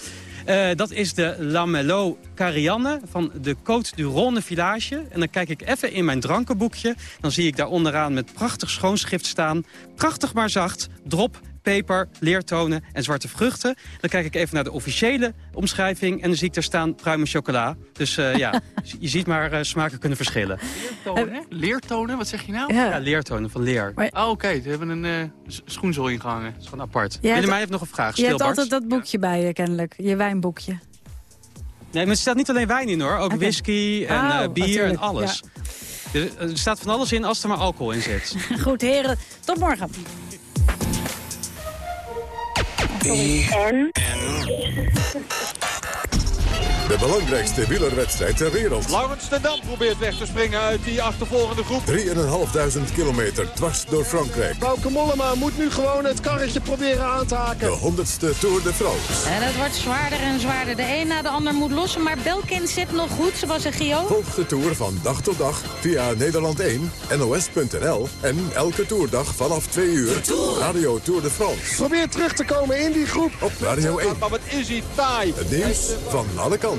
Eh, dat is de Lamelo Carianne van de Côte du Rhône Village. En dan kijk ik even in mijn drankenboekje. Dan zie ik daar onderaan met prachtig schoonschrift staan. Prachtig maar zacht, drop, peper, leertonen en zwarte vruchten. Dan kijk ik even naar de officiële omschrijving. En dan zie ik daar staan pruim en chocola. Dus eh, ja, je ziet maar eh, smaken kunnen verschillen. Leertonen? Leertonen? Wat zeg je nou? Ja. Ja, leertonen van leer. Oh, oké. Ze hebben een eh, s- schoenzool ingehangen. Dat is gewoon apart. Jij hebt- heeft nog een vraag. Je Stil, hebt Bart. altijd dat boekje bij je, kennelijk. Je wijnboekje. Nee, maar er staat niet alleen wijn in hoor. Ook whisky en Oh, eh, bier natuurlijk, en alles. Er, er staat van alles in als er maar alcohol in zit. Goed, heren. Tot morgen. Sorry. N En. De belangrijkste wielerwedstrijd ter wereld. Laurens ten Dam probeert weg te springen uit die achtervolgende groep. 3.500 kilometer dwars door Frankrijk. Bauke Mollema moet nu gewoon het karretje proberen aan te haken. De 100ste Tour de France. En het wordt zwaarder en zwaarder. De een na de ander moet lossen, maar Belkin zit nog goed, zoals een Gio. Volg de Tour van dag tot dag via Nederland 1, NOS.nl en elke toerdag vanaf 2 uur. Radio Tour de France. Probeer terug te komen in die groep. Op Radio 1. Maar wat is hij taai. Het nieuws van alle kanten.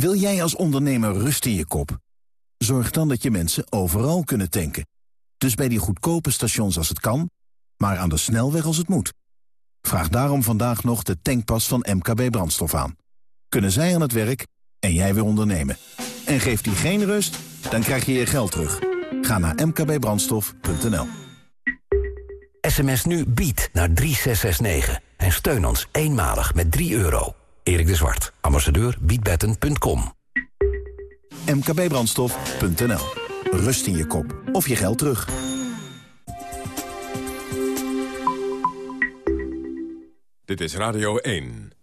Wil jij als ondernemer rust in je kop? Zorg dan dat je mensen overal kunnen tanken. Dus bij die goedkope stations als het kan, maar aan de snelweg als het moet. Vraag daarom vandaag nog de tankpas van MKB Brandstof aan. Kunnen zij aan het werk en jij weer ondernemen. En geeft die geen rust, dan krijg je je geld terug. Ga naar mkbbrandstof.nl. SMS nu bied naar 3669 en steun ons eenmalig met 3 euro. Erik de Zwart, ambassadeur biedbetten.com. mkbbrandstof.nl. Rust in je kop of je geld terug. Dit is Radio 1.